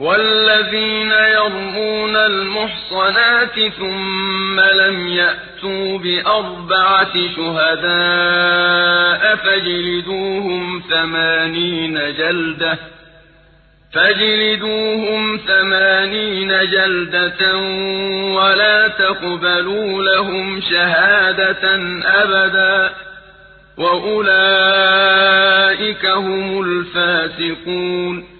والذين يرمون المحصنات ثم لم يأتوا بأربعة شهداء فاجلدوهم ثمانين جلدة فاجلدوهم ثمانين جلدة ولا تقبلوا لهم شهادة أبدا وأولئك هم الفاسقون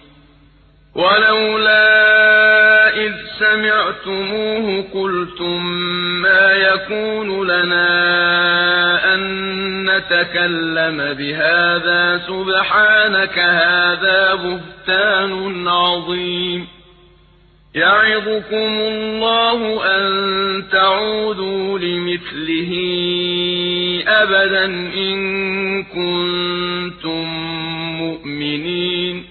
ولولا إذ سمعتموه قلتم ما يكون لنا أن نتكلم بهذا سبحانك هذا بهتان عظيم. يعظكم الله أن تعودوا لمثله أبدا إن كنتم مؤمنين.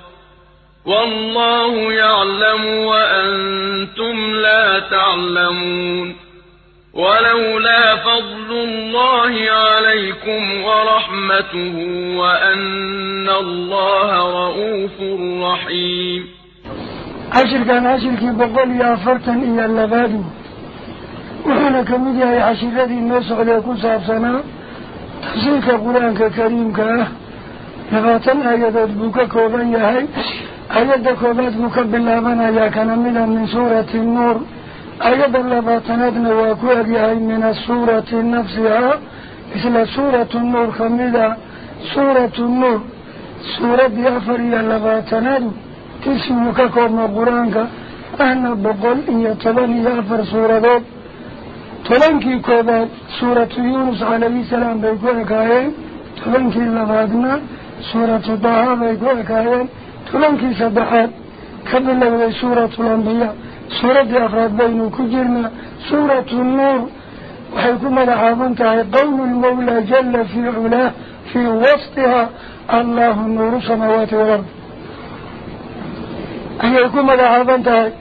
والله يعلم وأنتم لا تعلمون. ولولا فضل الله عليكم ورحمته وأن الله رؤوف رحيم. عشر كان عشر كي بقول يا فرتن إيا اللبادي. وحنا كمدي هاي عشر ذي الناس عليكم سابسنا تفسير القرآن كريم كاه لباتن آيات بوكا كوبان يهي ayadda koobaad buu ka bilaabanayaa kana mida min suurati nuur ayadda labaatanaadna waa ku egyahay min asuurati nafsihaa isla suuratu nuur kamida suuratu nuur suuraddii afar iyo labaatanaadu tismuu ka koobma qur-aanka ahna boqol iyo toban iyo afar suuradood tobankii koobaad suuratu yuunus calayhi salaam bay ku ekaayeen tobankii labaadna سورة الضحى ميقول كايان تلانكي سبحان كبلا بي سورة الأنبياء. سورة أفراد بينو كجرنا سورة النور. وحيكم لحظمت أي قوم المولى جل في علاه. في وسطها الله النور سماوات والأرض. حيكم لحظمت أي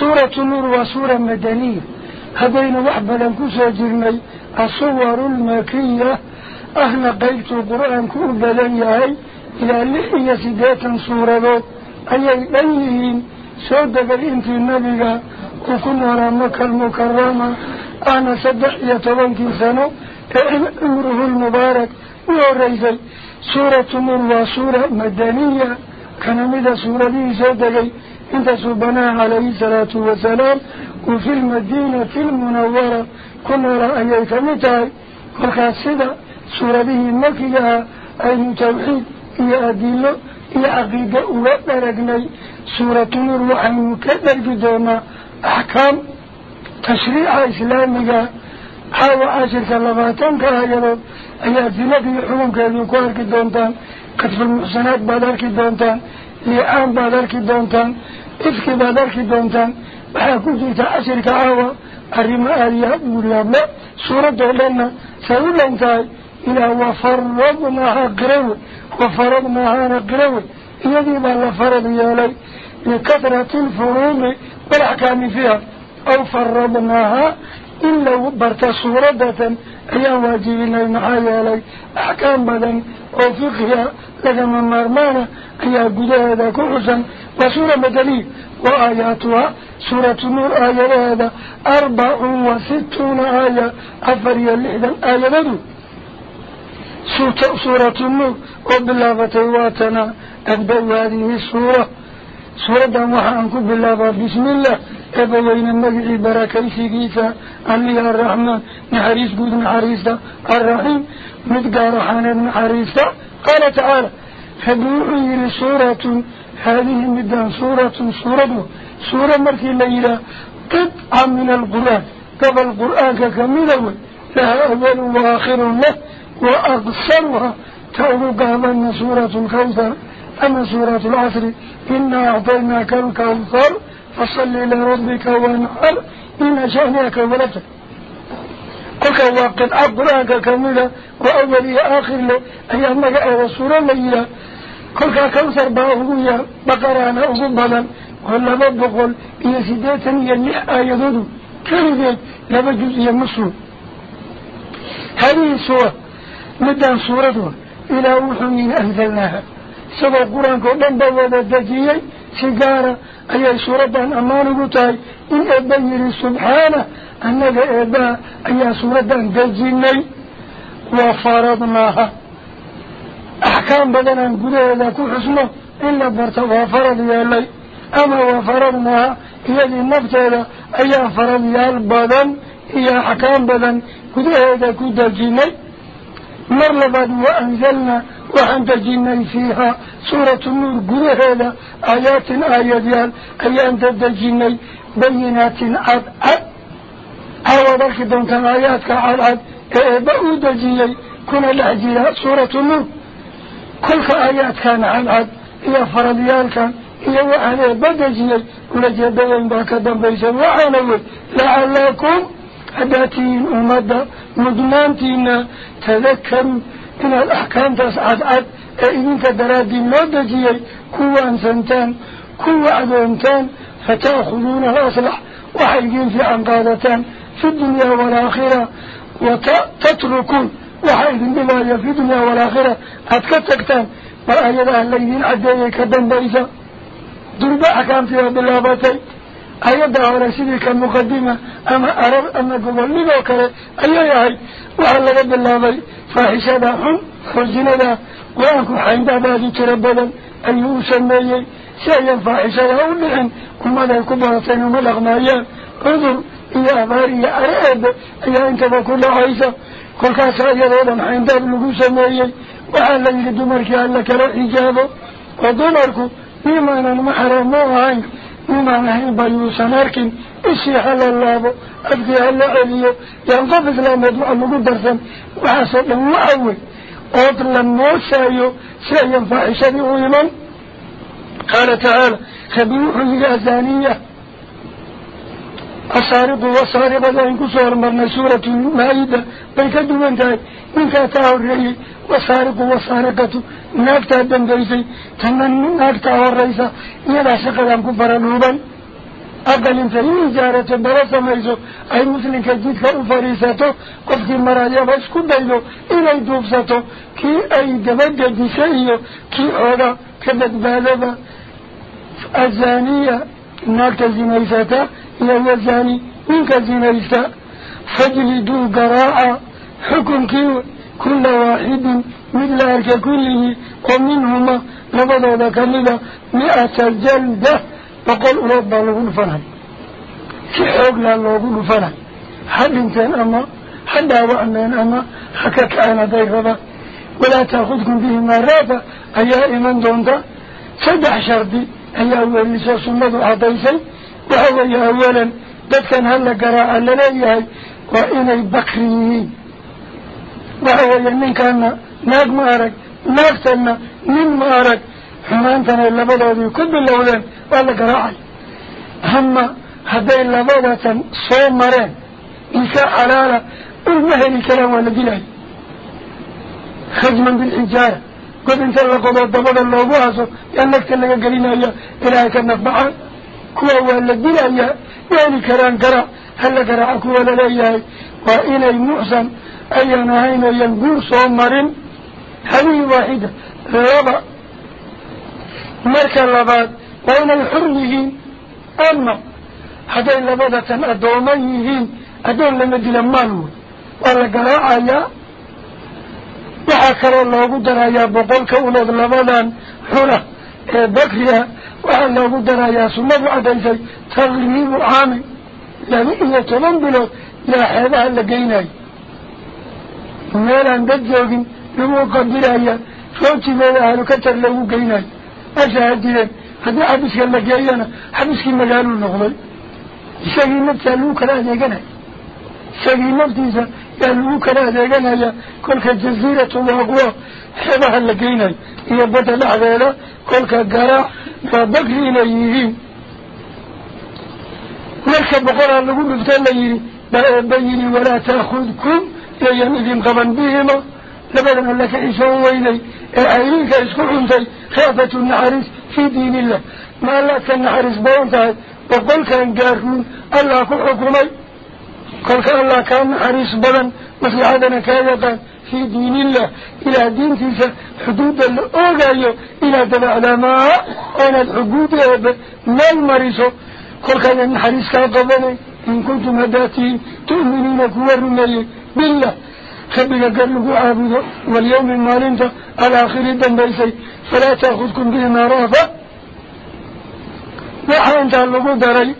سورة النور وسورة مدنية هبين وحبا لنكو سجرني الصور المكية. أهنا قيبت القرآن كل لدي أي إلى اللحية سيداتا سورة. أي أيهين سودة قلنت النبي وكنا رامك المكرمة أنا سدح يتبنك سنو أمره المبارك وريزي سورة مر وصورة مدنية. كان مدى سورة دي سودة إنت سبنا عليه الصلاة والسلام. وفي المدينة المنورة. كنا رأيك متى؟ كل سورة سورته مكية أي توحيد هي أدلة هي عقيدة أولاد رجلي سورة نور وحي مكدر جدونا أحكام. تشريع إسلامية أو عشر سلواتهم كهيرو. أي أدلة يحوم كهيرو. كدونتان كتب المحسنات بادر كدونتان لأن بادر كدونتان إفك بادر كدونتان بحاكم في تأشر كهيرو. أريم أريم أولاد سورة دولنا سيولا انتهي. إلى وفرضناها قروا وفرضناها قروا يدي ما لفرض يالي لكثرة الفروض بالحكام فيها. أو فرضناها إلا وبرت صورة هي واجب لنا يالي أحكام بدن أو فقه لكما مرمانا. هي قد هذا كرسا وصورة مدني وآياتها سورة نور آية هذا. أربع وستون آية. أفريا لحدا آية ذلك سورة النور. وبالله تيواتنا أبدو هذه السورة. سورة دموحة أنكو بالله بسم الله. أبوين المجعي بركيسي قيسا أمي الرحمن. نحريس قد نحريسة الرحيم. مدقار حانا نحريسة قال تعالى فبوعي لسورة هذه مدان سورة. سورة سورة مركي الليلة قطعة من القرآن. قبل القرآن كاملة لها أول وآخر له. وأبصرها تأوقع من سورة الكوثر أما سورة العصر إنا أعطيناك الكوثر فصلي لربك وانحر. إنا شأنك ولدك. قلت وقد أقرأك كاملة وأولي آخر له أيام مجأة سورة ليلة قلت كوثر باهوية بقران أغبلا وهلا بقول إيا سيداتا يلي آيادون كيف يلي لبجوز يمسو هذه سورة مدان صورته. إلى وحي أنزلناها. سبع قرآن قدن بوا بدجيه سجارة أي سورة أمانه قتاي إن أبين سبحانه أنك أبا. أي سورة دجيني وفرضناها. أحكام بدنا نقول هذا كل حسنه. إلا برت وفرض يا لي أما وفرضناها. هي النبتة أي فرض يا البدن هي أحكام بدن. قدر هذا كل دجيني مرلبان وأنزلنا وعند الجنة فيها سورة النور. قد هذا آيات آيات يال أي أنت الجنة بينات عد عد. هو ذلك دونك آيات عد عد. إيه، بأود الجنة كنا لأجيها سورة النور. كل آيات كان عد عد. إيا فرديال كان إيا وعليه بدا الجنة ونجي بيان باكا دنبيسا وعنوه لعلكم أداتين أمدا مضمانتين تذكر إن الأحكام تسعد عد إن كدرادي مدجي كوا أنسنتان كوا أدوانتان فتأخذون الأصلح. وحيقين في عنقادتان في الدنيا والآخرة وتتركون. وحيقين بما في الدنيا والآخرة أتكتكتان. ما أيضا الليلين عدية كدن بيسا دربا أحكام في عبد الله باتي. أيوة أيضا على سيدك المقدمة أما أرب أن قبل لذلك أيها هاي. وعلى رب الله بي. فاحشة هم خزينة وأنكو حين دابات تربدا أيه سمي سيئا فاحشة هم لحن وماذا كبرة ملغ مايا انظر يا أباري يا أراد أيوة يا أنت بكل عيسى كل كاسا يرادا حين داب لكو وعلى وعلى يدمرك أنك رأي جابه ودمرك بما أنا المحرم موهانك وما نحن بيوسن أركن إشي حل الله أبو أبدي الله أليو ينقف إسلام أدو أمو قدرسا وحسن الله أول. قدر للنور سايو سايو فاحشة غيمن قال تعالى خبيوح لها الزانية أصارب وصارب لأنك سوى المرنى سورة المائدة. بيكدو من تاي من كاته الرئي وصارق وصارقة ناكتا الدنبيسي تنن ناكتا الرئيسة يلا شقد عن كفر الوبان أقل انت إن جارة بلا سميزو أي مثل كجيد كأفريساتو قفت المراجع واشكو بيلو إلي دوبساتو. كي أي دمج جديسيو كي أولا كبت بالبا الزانية ناكتا زينيساتا يلا الزاني من كزينيساتا فجلدو قراءة حكم كل واحد من لارك كله ومنهما لبدا ذكرنا مئة جلدة. وقال رب الله الفنان في حق الله الفنان حد انت أما حد أو امين أما حكك أنا ذي ولا تأخذكم به مرافة أيا إيمان دونتا سبع شردي ايا أول نساء صمد وحديثي وهو ايا اولا. دفتن هلا قراءة لليهي وإن البكريين وهو يلمن كان ناق مارك ناق سنة من مارك حمان تنا إلا بدأ كل الأولين ولا قرعي هما هذا إلا بدأ تن صوم مرين إنساء حلالة المهي الكلام والدلال خجما بالإنجارة قد انت الله قضى الضبط الله بحثه لأنك تلقى قلينا يا إلهي كنف معا كوى هو الذي يعني كران قرأ؟ هل قرأ كوى للأيه وإلي محسن. أي نهينا ينقر صومرين هذه واحدة ربا مركا لباد وين الحرمهين أما. حتى إلا بدا تم أدوميهين أدون لما دي لمالو ولا قراء يا آية. وحكر الله قدر آية يا بقولك أولاد لبادان حرة إيه بكرية وحكر الله قدر يا سنب عدلتي تغليب عامي. يعني لم يتمن بلو لا حيبها لقيناي. Katar lagu geynayo meesha ha direen haddii xabiska la geeyana xabiskii magaaluu noqday isagii naftaa lagu kala adeeganayo isagii naftiisa yaa lagu kala adeeganaya kolka jasiiratu waaqwa xebaha la geynayo iyo badda dhexdeeda kolka garaac waa bakri inay yihiin marka boqoraa lagu dhufta la yidhi baa eebba yidhi walaa taakudkum ديان إذن قبن بهما لبداً لك إشان ويني أعينك إشكوهم تي خافة النحرس في دين الله. ما لك النحرس بوان تهي وقل كان جاركون الله كحكمي قل كان الله كان نحرس بوان مثل عدن كاذبا في دين الله. إلى دين تيسى حدود الأوغاية إلى دبع لما أنا الحدود أبا ما المريسو قل كان النحرس كان قبني إن كنتم هداتين تؤمنين كوارنا بالله. خبك قرنك عابده واليوم المالين الاخير دنبيسي فلا تأخذكم بهم رافة وحين تعلقوا داري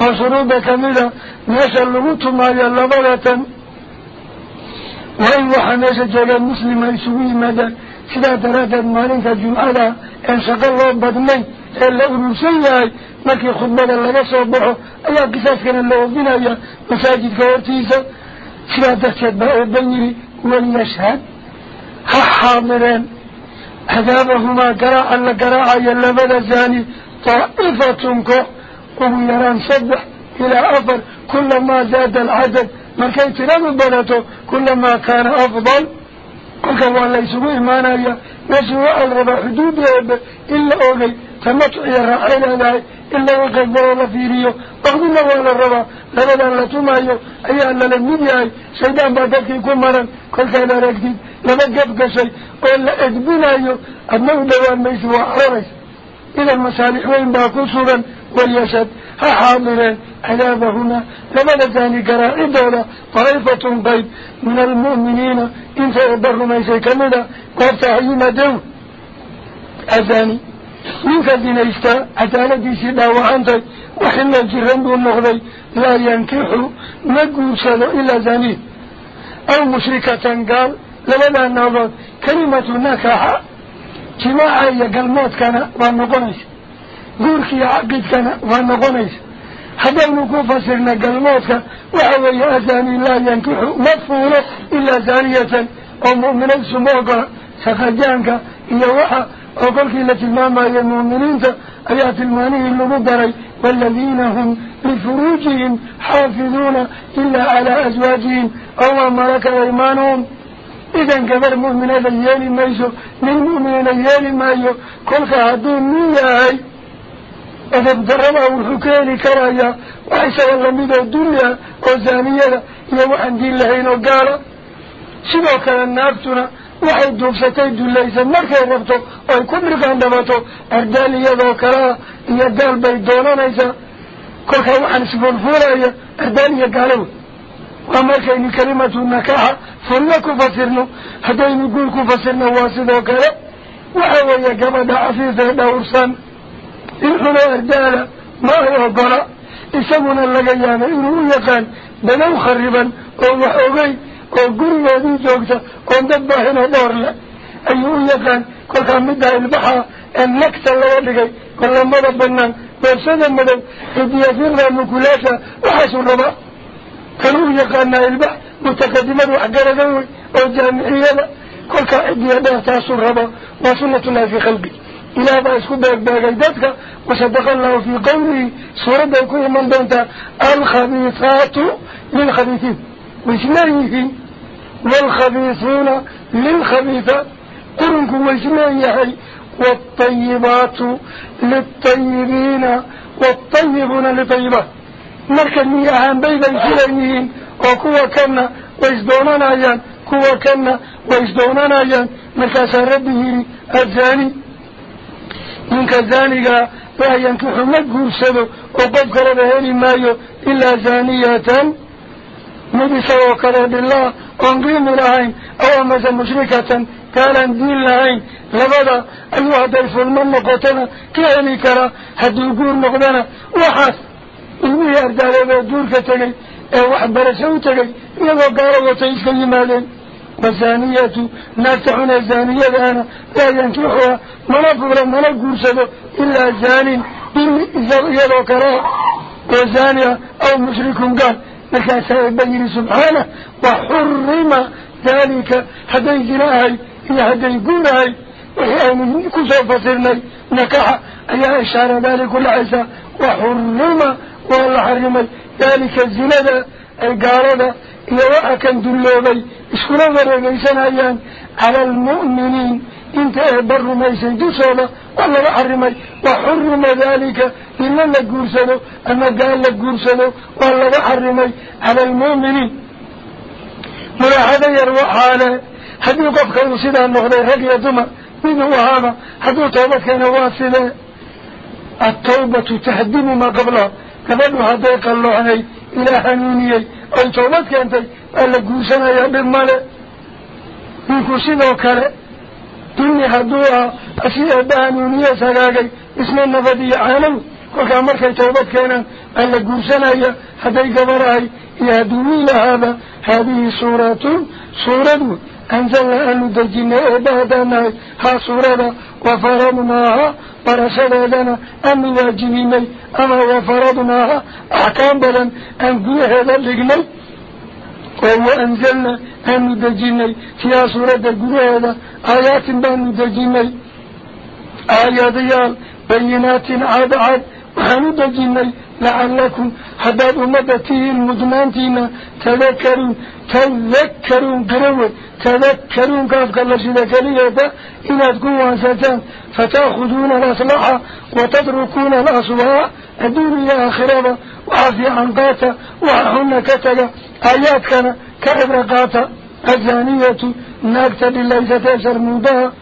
وصروبة كاملة ناشا اللغو تماليا لبغة وإن وحناشا جاء المسلم يسوي ماذا سلا درادة المالين تجمع على. انشق الله بدمي إلا أرسيه لكن خطبنا لغا صبحه أيها قساس كان اللغو بنايا مساجد كورتيسا سيادتك بأي بنيه وليشهد. حامران عذابهما قراء لقراء يلمد الزاني طائفتكم وميران صدح إلى أفر كلما زاد العدد من كانت لهم بلده كلما كان أفضل. وكما ليس مهمانا يسوء الربا حدود إلا أغي تمتع يا عيلا إلا وقدر الله في ريو. بعض الله ولا ربا لبدا لا تمايو أي أن لمن يأي شيطان بادك يكون مرن. كل كان راكدين لما قبك شيء وإلا أدبنا يو أدنو دوان ميس وحرس إلى المصالح وإن باكو سورا واليسد ها حاضرين علاب هنا. لما لذاني قراء الدولة طريفة قيد من المؤمنين. إن سيبر ميسي كمدا قرطة أيما دو. أذاني من قدنا إستا أتالتي سيدا وعنتي وحنا الجرن دون لا ينكحوا نقول سلو إلا زنين أو مشركة قال لبدا النظر كلمة نكاحة كما عاية قلمات كان ونقنس قوركي عقد كان ونقنس هذا المكوفة سرنا قلمات كان وعوية أزانين لا ينكحوا مفهولة إلا زانية أو مؤمنة سموكة سخجانك إيا وحا أقولك التي المامة هي المؤمنين أيات المانيه المبدري والذين هم لفروجهم حافظون إلا على أزواجهم. أو أمرك أيمانهم. إذن كبر مؤمن الأيال ميسو من مؤمن الأيال مايو كلك عدون مياي إذا بدربه الحكيان كرايا وعيسى الله من الدنيا وزامية يوحن دين لحين وقال سبوك لنا أبتنا dhabato ardaal iyadoo kalea iyo gaal bay doonanaysaa kolkaa waxaan isfuulfuulaya ardaal iyo gaalo wey waa markaynu kalimatu nakaxa fulna ku fasirno haddaynu guul ku fasirno waa sidoo kale waxa weeye gabadha cafiifee dhawrsan in xunoo ardaala ma ay ogola isaguna laga yaaba inuu u yaqaan badow khariban oo wax ogey وقرية ذي زوجته وقد باهنا دور له أيه يقان كل كان مده البحر. أن نكسى الله لكي كل مدى بنان برسد مدى إذ يفر من كلاسة وحسوا الربا كانوا يقان البحر. متقدمات وحقر قوي. وجامعي هذا كل كان إذ يدهت حسوا الربا وصلة الله في قلبي إلا بأسكو باك باك الدادك وصدق الله في قوله. سورة كل من بنت. الخبيثات من خبيثين. وإسمائهين والخبيثون للخبيثة قرنك ويسمين يحي والطيبات للطيبين والطيبون للطيبة لكن يحن بيضا يسلين وكوة كان ويسدونان أيان. كوة كان ويسدونان أيان. مكاسا ربه الزاني. منك الزانيقا فهي أنك محمد قرسده وقبك ربهاني مايو. إلا زانية. نبي سوى كلام الله قنقيم لهين أو مزا مشركة قال ان دين لهين لبدا أيها دلف الممقتنا كأني كرا حد يقول مقدنا وحاس إنه يرجع لما دور كتلي أو أحبار سوتغي يبا قارب وطيس كلمالين وزانية نفتحنا الزانية لأنا لا ينكحها. منافر منافر سبب. إلا زان إذا يلو كرا أو مشركون قال. مركز يبين سبحانه وحرم ذلك هدي جناهي إلى هدي قولهي وهي من كسو فصرنا نكح أي إشارة ذلك العيسى وحرم والله حرمي ذلك الزلدة القارة إلى وأكن دلوبي اسكنا ورغيسان أيان على المؤمنين انت بر ميسن دسولا والله حرمي. وحرم ذلك إلا لقرسلو أما قال لقرسلو والله حرمي. على المؤمنين ملاحظة يروح على هذه قفك وسيدة النغضي رقية دمى من هو هذا؟ هذا توبة كان واسدة التوبة تهدم ما قبلها. هذا قال الله عليه إلى هنونيي أي توبة كانت؟ ألا قوسنا يا بالمال من دني هدوها أسيئة بهنونية سراغي اسم النفذي عالم. وكان مركي توبة كان ألا قوسنا يا هذا قبرها يهدوني لهذا. هذه سورة سورة أنزلنا أن ندجنا إبادنا ها سورة وفرضناها برسلنا أن نواجهيني أما وفرضناها أحكام بلن. أن قوي هذا اللقنا وهو أنزلنا أن ندجنا فيها سورة هذا آيات بأن ندجنا آيات ديال بينات عاد عاد وحندجنا لعلكم حباب أمتين مدمانتين تذكرون تذكرون قروة تذكرون كافك الله سيدكالية إن تكون واسطان فتأخذون الأصلاح وتتركون الأصواء الدنيا آخرة وعافي عن قاتا وعهن كتك آيات كان كعبر قاتا. الزانية ناكتا بالله ستأسر مودها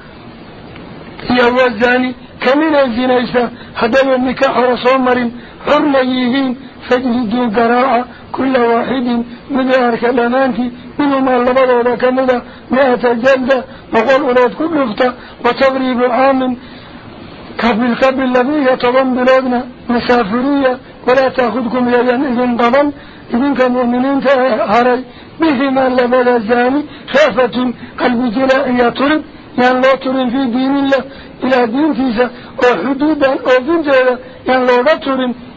هي هو الزاني كمن الزنيسة هدو النكاح رسومر حرميهين فاجلدوا قراءة كل واحد من أرك الأمانتي منهما اللبضة كمدة مئة جلدة وقال أولاد كل فتة وتغريب عام قبل قبل الذي يتضم بلادنا مسافرية ولا تأخذكم يجن إذن ضمن إذن كمؤمنين تهري بهما اللبضة الزاني خافة قلب جلاء يطرب يعني لا ترن في دين الله إلى دين فيسا وحدودا وذن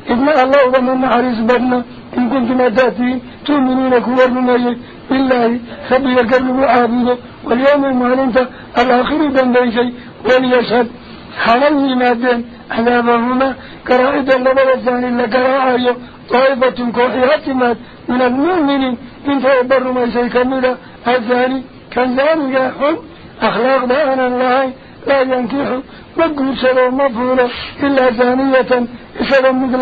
إذن الله ومن حريص بدنا إن كنتم أتاتين تؤمنون كور مميز بالله خبي يقرب عابده واليوم المعلنة الآخر دنبيشي وليشهد. حلوة مادين عذابهما كرائدا لبلسان إلا كراعي طائفة كوحيات مات. من المؤمنين إن تأبر ميسي كمدا الثاني كان ذلك يحب أخلاق دانا الله. لا ينكح سلو مفهولة إلا ثانية إسلام مثل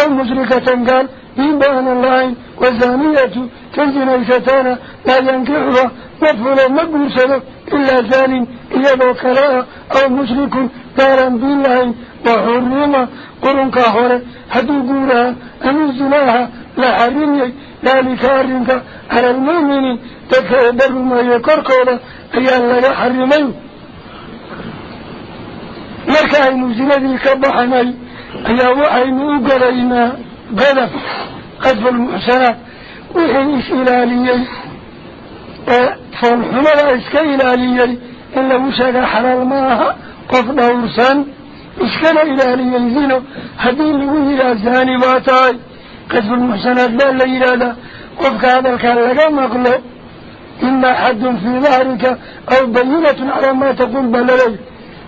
أو مشركة قال إن بأن الله وزانية. إيشتانا لا ينكحها مفهولة سلو إلا ثاني إيضا كلاء أو مشرك دارا بالله وحرمة قرن كاهورة هدو قولها أنزلها لا حرمي ذلك أرنك على المؤمنين تكبر ما يكركولا أيان لا حرمين مركا المزينة الكبحنا أي وحي مؤقرينا قدف قدف المحسنة وحي إسئلالي فالحمى لا إسئلالي إلا وشك حرار ماها قف دورسان إسكن إلى لي الزينو هدين لي إلى زاني باتاي قذف المحسنات لا لا إلى ذا وفك هذا الكلام مقلع إن حد في ظهرك أو بينة على ما تقول بلليه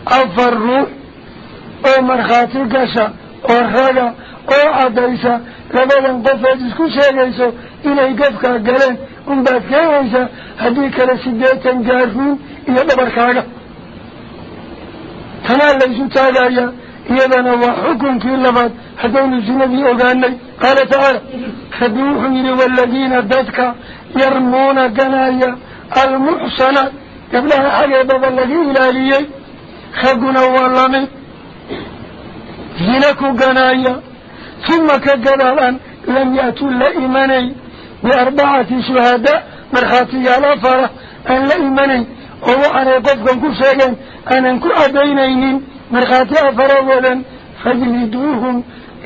أفر روح أو مرخات القشة أو الرجع أو عدايسة لبدا قفة جسكو شاكيسة إليه قفكا قلن ومبات كيسة هديك لسديتا جارفين إيادة بركاكا تنال ليسو تالايا إيادة نوا حكم في اللبات حدون الزنبي أغاني قال تعالى حدوح يلي والذين ذاتك يرمون قنايا المحسنة قبلها حقا بابا الذي إلاليه ربنا والله زنك قنايا ثم كقدالا لم يأتوا لإيماني بأربعة شهداء مرخاتي على فرح أن لإيماني وهو أنا قفكم كسيا أنا انكو أدينين مرخاتي أفرولا فاجلدوهم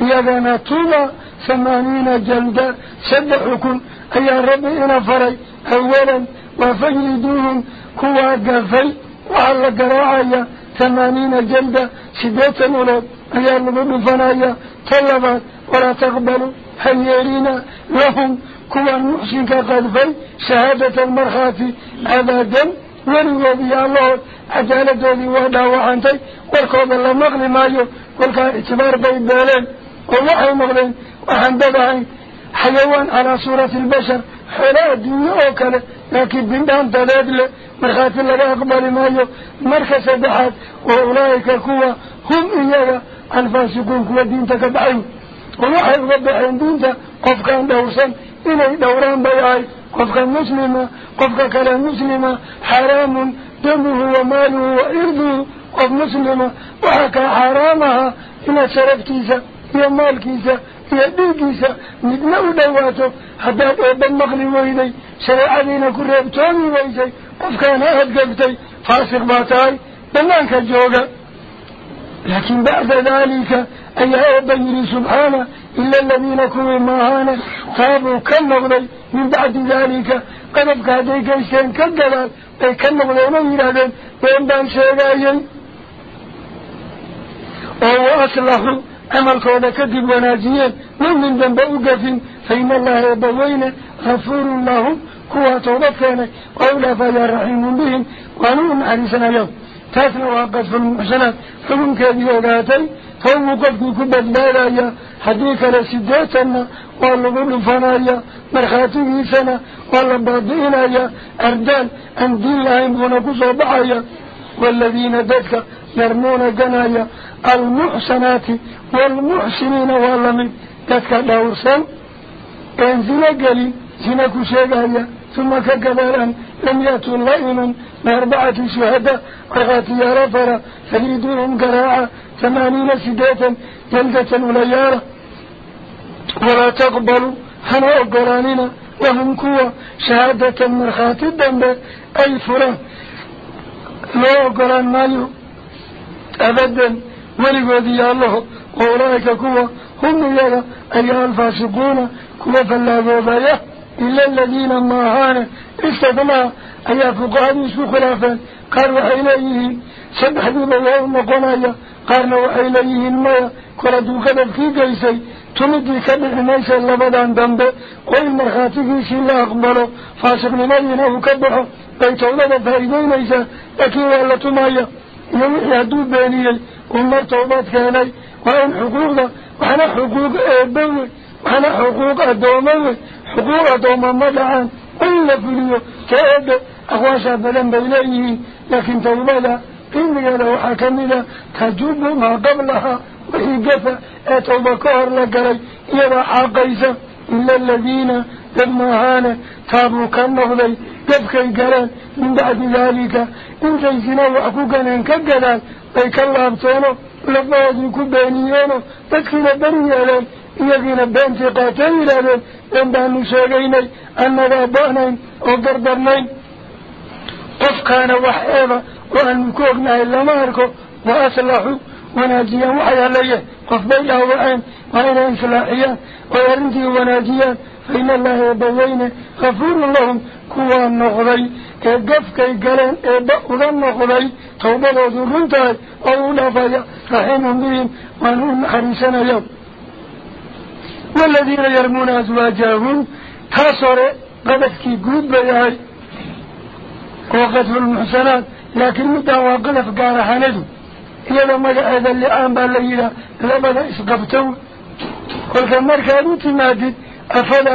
يدنا طولا ثمانين جلدة سبحكم أي ربي إنا فري أولا وفجلدوهم كوا قفي وعلى قراعي ثمانين جلدة سديتا أولاد أيام نقول فنايا طلبات ولا تقبلوا هيرينا لهم كوا محسن كقذفي شهادة المرخاتي أبدا ورغب يا الله عدالة ذي ودا وعنتي والكوب الله مغلي مايو والكا اعتبار بين بالين ووحي مغلين وحندبعين حيوان على صورة البشر حلاء الدنيا لكن بندان تدادل مرخات الله أقبل مايو مركز دحات وأولئك كوا هم إياها الفاسقون كوا دين تكبعين ووحي وضحين دينتا قف كان دورسا إلي دوران بيعي. قف كان مسلمة قف كان مسلمة حرام دمه وماله وإرضه. قف مسلمة وحكى حرامها إلى شرفتيسا هي مالكيسا هي ديكيسا مدنو دواته حتى أبن مغلي ويدي شريعتنا كريبتوني ويسي قف كان أهد قبتي فاسق باتاي بلانك الجوغة. لكن بعد ذلك أي أبيري سبحانه إلا الذين كوي ماهانا تابوا كالنغضي من بعد ذلك قد أبقى ديك إيسان كالجلال أي كالنغضي ونيرادين ويندان شيئا وهو أصلحوا عمل كودا كذب وناجيين. من من ذنب أقف فإن الله يبوين. غفور لهم. كوا توبتنا وأولى فيا رحيم بهم. وأنهم حريصنا يوم تاسنا وقف المحسنات. فمن كذي وقاتي فهو قفك كبت بالايا حديث لسديتنا والله قبل فنايا مرخاتي سنة والله بابئنايا أردان. أن دين الله ينبغنكو صباحيا والذين ددك يرمون جنايا. المحسنات. والمحسنين والله من ددك دورسان انزل قلي زنكو شيئا ثم كقبالا لم يأتوا لئما بأربعة شهداء. يا رفرة فريدوهم قراعة. ثمانين سداتا جلدة وليارة. ولا تقبلوا هنا أقراننا وهم كوا شهادة مرخات الدنب أي فرا. لا أقران مايو. أبدا. ولقودي الله. وأولئك كوا هم يلا أي الفاسقون كوا فالله بيه إلا الذين ما هانا استثنى أي فقهاء سوء خلافا قالوا إليه سبح ذي الله نقنايا قالنا وحي ليهن مايا كردو كدب كي قيسي تمدي كدب ميسا لبدان دنبه وإن مرخاتيكي الله أقبله فاسق لنبينا وكبحه بيتو لبا فايدين ميسا لكن ولا تمايا يوحي هدو بانيي ومر توبات كاني وإن حقوق؟ وحنا حقوق أبوي وحنا حقوق أدومي حقوق أدوما مدعان إلا فليو كأب أخواشا بلن بيليه لكن توبالا إني لو حكمنا تجوب ما قبلها. وهي قفا أتوبة كهر لقري يرى حقيسة إلا الذين لما هانا تابوا كالنغضي قفكي قران من بعد ذلك. إن الله لفاظي كبانيانه تكفينا بريالا يجينا بانتي قاتل لنا لما نشاقيني أننا بانين وقردرنين قف كان وحيبا وأن كوغنا إلا ماركو وأصلحوا وناجيا وحيا ليه قف بيلا توبة وذرنتها أولا فيا رحيم بهم وأنهم حريسنا يوم والذين يرمون أزواجهم تصر قدفكي قد بيهاي. وقتل المحسنات لكن مدى وقلف قارة حندو إذا ما هذا اللي آن بالليلة لبدا إسقبتو قل كمار كانوا تمادد. أفضل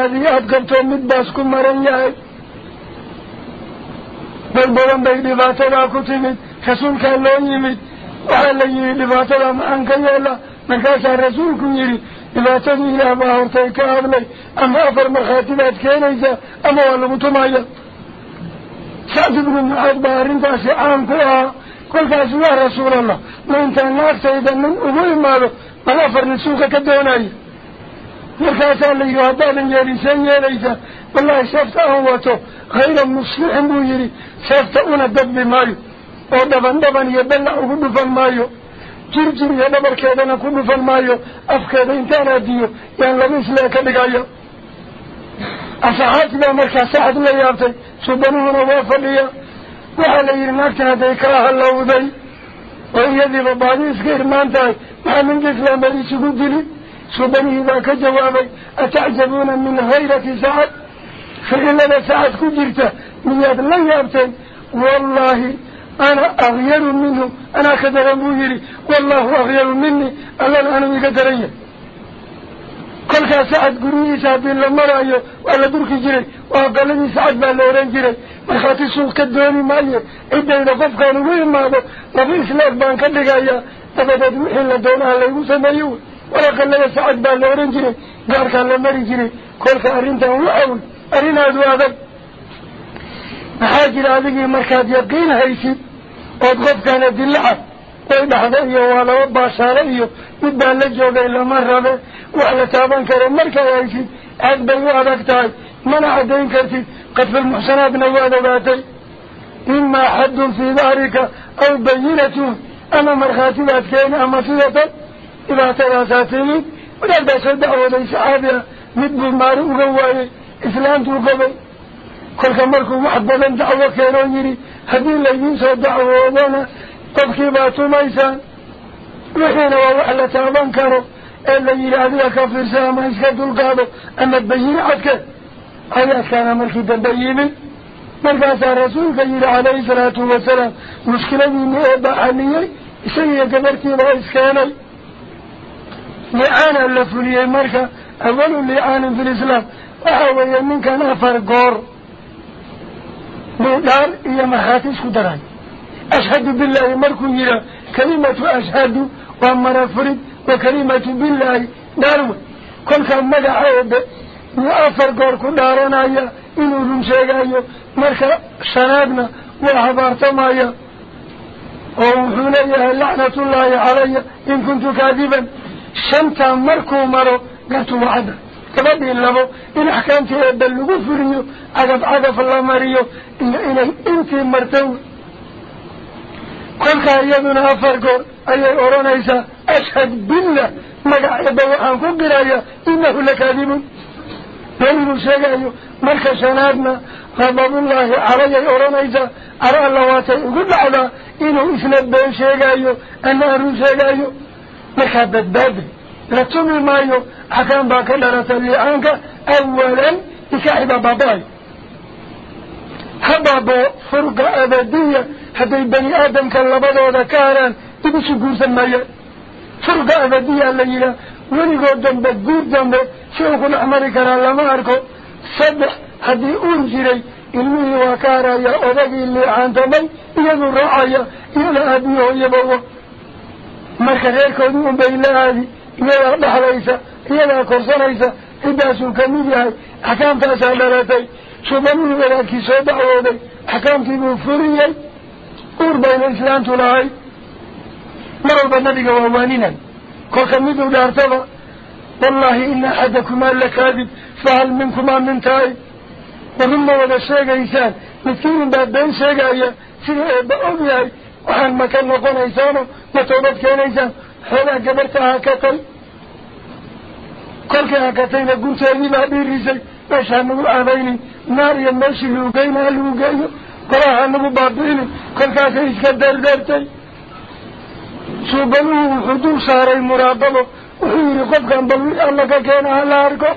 هذه أتقبتو مدباسكم مرن ياهي بل بلن بي لباتنا كتمد رسول كان لون يمد وحال لي لباتنا معانك يالا مكاسا رسولكم يري لباتنا إلى ما هرتيك أبلي أما أفر مرخاتبات كينيسا أما والله متمايا سعد بن معاذ بارنتاس عامكوها كل كاس يا رسول الله ما انت الناس سيدا من أبوي ماله ما غفر نسوك كدوناي مركاسا اللي يهدان يريسان يريسا والله شفت أهوته غير مصلح بويري شفت أنا دب مايو ugu dhufan maayo. Jirjir iyo dhabarkeedana ku dhufan maayo. Afkeeda intaan aadiyo yaan laba islee ka dhigayo أصحابتي بقى مركز ساعد الله يابتي سبنوهنا وافليا وحالا يرناكتنا ديكاها اللوذي وإن يذي ببادي اسكير مانتاي ما من جسلا ملي سقود دلي سبنيه ذاك جوابي أتعجبون من غيرة سعد فإلا سعد كجرته مياد لن يابتين والله أنا أغير منه. أنا كدر مهيري والله أغير مني. ألا أنا مكدرية كل سعد قريه سابين لما رأيه. وألا درك جري. وأقلني سعد بالورين جري. مرخاتي سوق كدوني مالي إذا إذا قف كانوا وين ماذا؟ نبي إسلاك بان كدقايا تبدأ وحين لدونها اللي يسميون ولا كان محاجر هذه مركات يقين هيسي وقف كان دلعة. ويدحض إيه ولا وباشار إيه مدى لجوغ إلا مرة وعلى تابان كرم مركا هيسي أكبر وأدكتاي منع دين كرتي. قتل المحسنات نواد باتي إما حد في ذلك أو بينة. أما مرخاتي بأتكين أما سيدة إذا تلاساتيني ولا بس الدعوة ليس عابية مدب المارو كل كمركم واحد بدن دعوة كيرو يري هذه اللي ينسى دعوة ودانا قبكي باتو ميسان وحين ووحلة تابان كارو إلا يري هذه كفر ساما إسكا دلقادو أما تبين عدك آيات كان مركي تبيني مركز رسولك يري عليه الصلاة والسلام مشكلة من إبا حالية سيئة كبركي بإسكاني لعانا اللفولية مركة أول لعان في الإسلام وحاوية من كان أفر قور بودار إيا مخاتس كدران أشهد بالله مركو يرى كلمة أشهد ومر فرد وكلمة بالله دارو كل كان مدى عيب وأفر قور كدارنا إيا إنو رمشيغا إيا مركا شنادنا وحبارتما ووحونا إيا لعنة الله علي إن كنت كاذبا شمتا مركو مرو قلت وعدا. Gabadhii labo in axkaamtii eebba lagu furiyo cagaf cagaf la mariyo iyo inay intii martay kolkaa iyaduna afar goor ayay odhanaysaa ashhad billah magac eebba waxaan ku qirayaa inahu lakaadibun beeninuu sheegayo marka shanaadna qadabullaahi calayay odhanaysaa cara alla waatay ugu dhacdaa inuu isna been sheegayo ana arun sheegayo markaa badbaaday tumi maayo حكام باك لرت اللعانك أولا إكاحبا باباي. هبابو فرقة أبدية هذي بني آدم كاللبضو ذكارا تبسو قرصا مايا فرقة أبدية الليلة ونقول جنب قور جنب شوق لما أركو. صبح هذي أنجري waa ka haraya odagii liicaantamay iyadu raacaya iyada aabihii hooyaba marka reerkoodii unbay la aadi cidaasuu kamid yahay axkaamtaasaa dhalatay shubanihii wadaadkii soo dacwooday axkaamtii buu furiyey uur bayna islaamtu lahay mar walba nabiga waa waaninay kolka miduu dhaartaba wallaahi ina axadakumaa lakaadib fahal minkumaa min taa'ib warun ma wada sheegaysaan midkiinin baa been sheegaya sida eebba og yahay waxaan maka noqonaysaano ma toobad keenaysaan xoogaa gabarta hakatay كل كان كتينا قلت أني ما بيرزق بشه نقول عبيني نار يمشي لوجينا لوجينا كل هذا مبادئني كل كان يسكدر درتي شو بلوه حدود صار المرابلة وحير خب كان بلوي الله كان على أرقى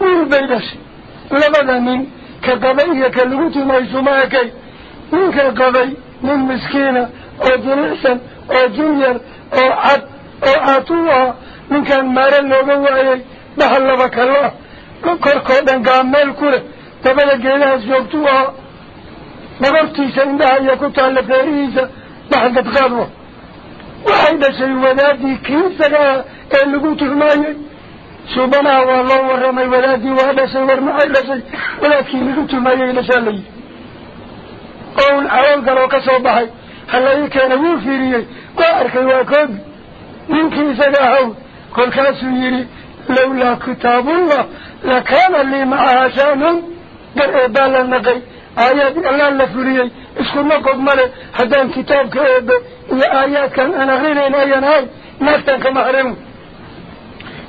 مين بيدش لبدا من كقبي يا كلوت ما يسمع كي من كقبي من مسكينة أو درسا أو جونيور أو عد أو عطوها ah iyo ku taalla feerihiisa bahal gadqaad wa waxay dhashay wadaadii kiisaga ah ee lagu tuhmaayey suubanaha waa loo warramay wadaadii waa dhashay war maxay dhashay wadaadkii lagu tuhmaayey dhashaa la yidhi oo un calool galoo ka soo baxay hala ii keena wuu fiiriyey waa arkay waa koobi ninkii isaga ahaw قل كاسوين لولا كتاب الله لكان اللي معها شان قل إبالا نقي آيات الله لفريي اسكو نقض ملي هدان كتاب كأب. آيات كان أنا غيرين أيان هاي. نفتا كمحرم.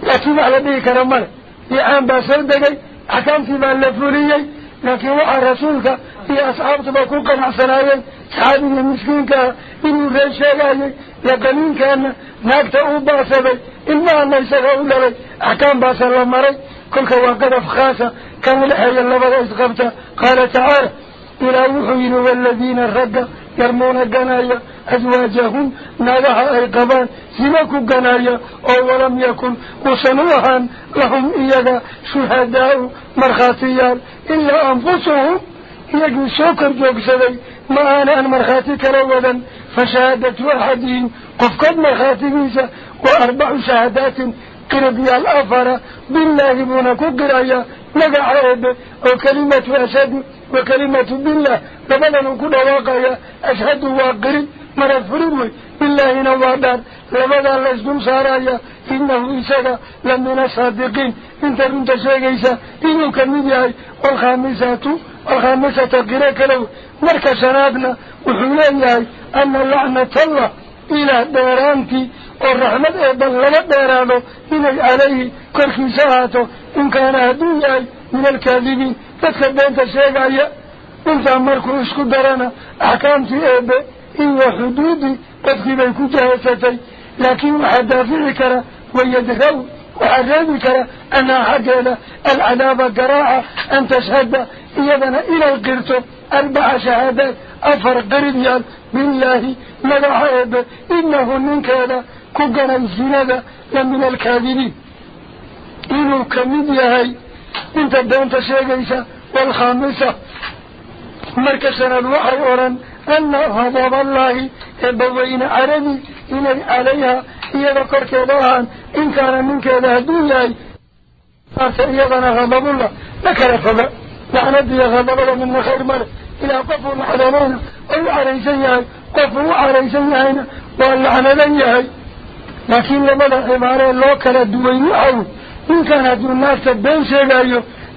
لكن على بيه كرمال يعان باسر دقي. حكام في بالا فريي. لكن وعى رسولك. في أصحابت باكوكا نحسن آيان. سعادي المسكين كا. إنو غير شاك آيان. لكن إن كان. نابتأوا باسبي إما أن يسغلوا لبي أحكام باس مري كل وقدف خاصة. كان الحي اللبغة إسقبته قال تعالى إلى يحوين الذين الرد يرمون القناية أزواجهم نادها القبان سمكوا القناية أو لم يكن وصنوها لهم إيجا شهداء مرخاتيان إلا أنفسهم. يجل شكر جوكسدي ما أنا أن مرخاتي كروذا فشهادة واحدهم قفكت مخاتبيسا وأربع شهادات قربيا الأفرة بالله منك قرأيا لقى عائد وكلمة أشهد وكلمة بالله لبدا نكون واقعيا أشهد واقرب مرفرمي بالله نوادار لبدا لازم سارايا إنه إسادا لمن الصادقين. انت رمت شيئيسا إنه كميديا والخامساتو الخامسة قريك له مرك سنادنا وحولين يهي أن اللعنة الله إلى ديرانتي والرحمة إبن لما ديرانه إلى عليه كرك ساعته إن كان هدوياي من الكاذبين. تتكبين تسيقايا إنت أمرك رسكو درانا أحكامتي إبن إيه إن وحدودي تبقي بيكو جهستي لكن حدا فيك را ويدخل وحدا فيك أنا حقا العذاب قراعة أن تشهد إذن إلى القرط أربع شهادات. أفر قرديان من الله مدعب إنه من كذا كجنا الزناد لمن الكاذبين. إنه كمدية هاي. إنت بانت شاقيسة والخامسة. مركزنا الوحي أوران. أنه هضاب الله يبوين عربي إن عليها يذكر كذا إن كان منك كذا دولاي فارت إيضا هضاب الله. لك رفضا نحن دي غمضة من خير مالك إلى قفوا الحلمين والعلي شيئا قفوا علي شيئا والعلي شيئا لكن لما الحمارة الله كان الدوين أو إن كان هذا الناس بين شيئا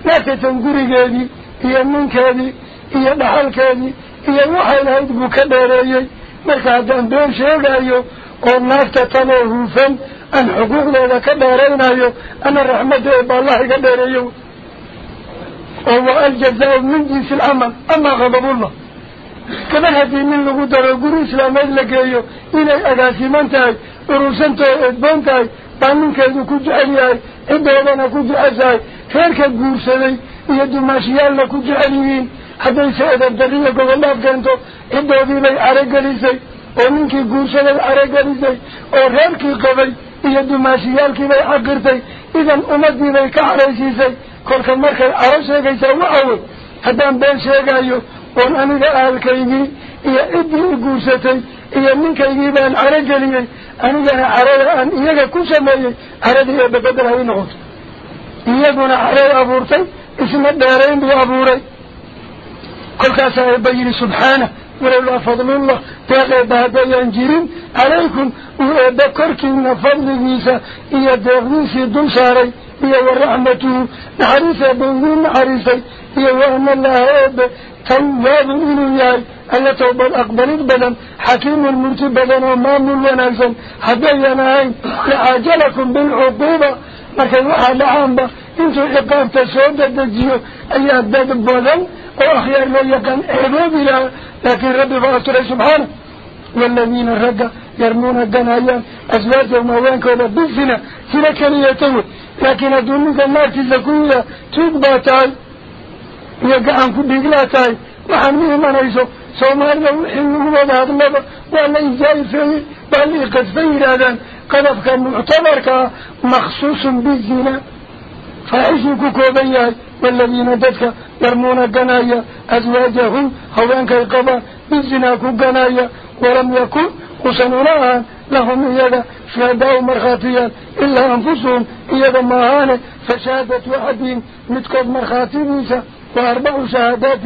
لا تتنقر كذي هي من كذي هي بحال كذي هي وحيل هيدب كبيري مالك هذا بين شيئا والناس تتنقر فن أن حقوقنا كبيرينا أن رحمة الله كبيري ana raxmadda ee baallaha iga dheereeyo oo waa aljazaau min jinsi alcamal amaa kadabullah gabadh haddii nin lagu daro guri islaameed la geeyo inay agaasiman tahay urursantao eedboon tahay baa ninkeedu ku jecel yahay ciddoodana ku jeceshahay reerka guursaday iyo dumaashiyaalna ku jecel yihiin haddayse edabdarriya goboldhaaf keento ciddoodiibay carogelisay oo ninkii guursaday caro sheegaysaa waxa wey haddaan been sheegayo oon aniga ahalkaygii iyo ciddii i guursatay iyo ninkaygii baan carogeliyey anigana carada aan iyaga ku sameeyey caradii eebba bedel hay noqoto iyaguna caray abuurtay isna dheerayn buu abuuray kolkaasaa eebba yidhi subxaana walowlaa fadlullah deeq eebba haddayaan jirin calaykum uu eebba korkiina fadligiisa iyo deeqdiisii dul saaray هي والرحمة نحرسة بنظر نحرسة هي وأن الله أب تواب إليه ألا توب الأقبل البدن. حكيم المرتب بدن من الناس حدينا هاي لعجلكم بالعقوبة. لكن وحا لعامبا انتو إقام تسودة دجيو أي أداد البدن وأخيار لي كان إعباب لها لكن ربي فأسره سبحانه والذين الرجاء يرمون الجنايا أزواجهم وينكوا بالسنة سنة كريتهم لكن أدنوك الله تزكوية تبقى تاي يقعن كبير لا تاي. وحنوه ما نيسو سوما الله وحنوه وضعات الله وعلى إزاي فيه بل قد فيه هذا قدفك معتبرك مخصوص بالزنا. فعيشوك كوبياي والذين ددك يرمون قنايا. أزواجهم. هو أنك يقضى بالزناك قنايا. ولم يكن وسنراهم لهم إيجا شهداء مرخاتيا إلا أنفسهم. إيجا مهانة فشهادة أحدهم. متكوض مرخاتي ميسا وأربع شهادات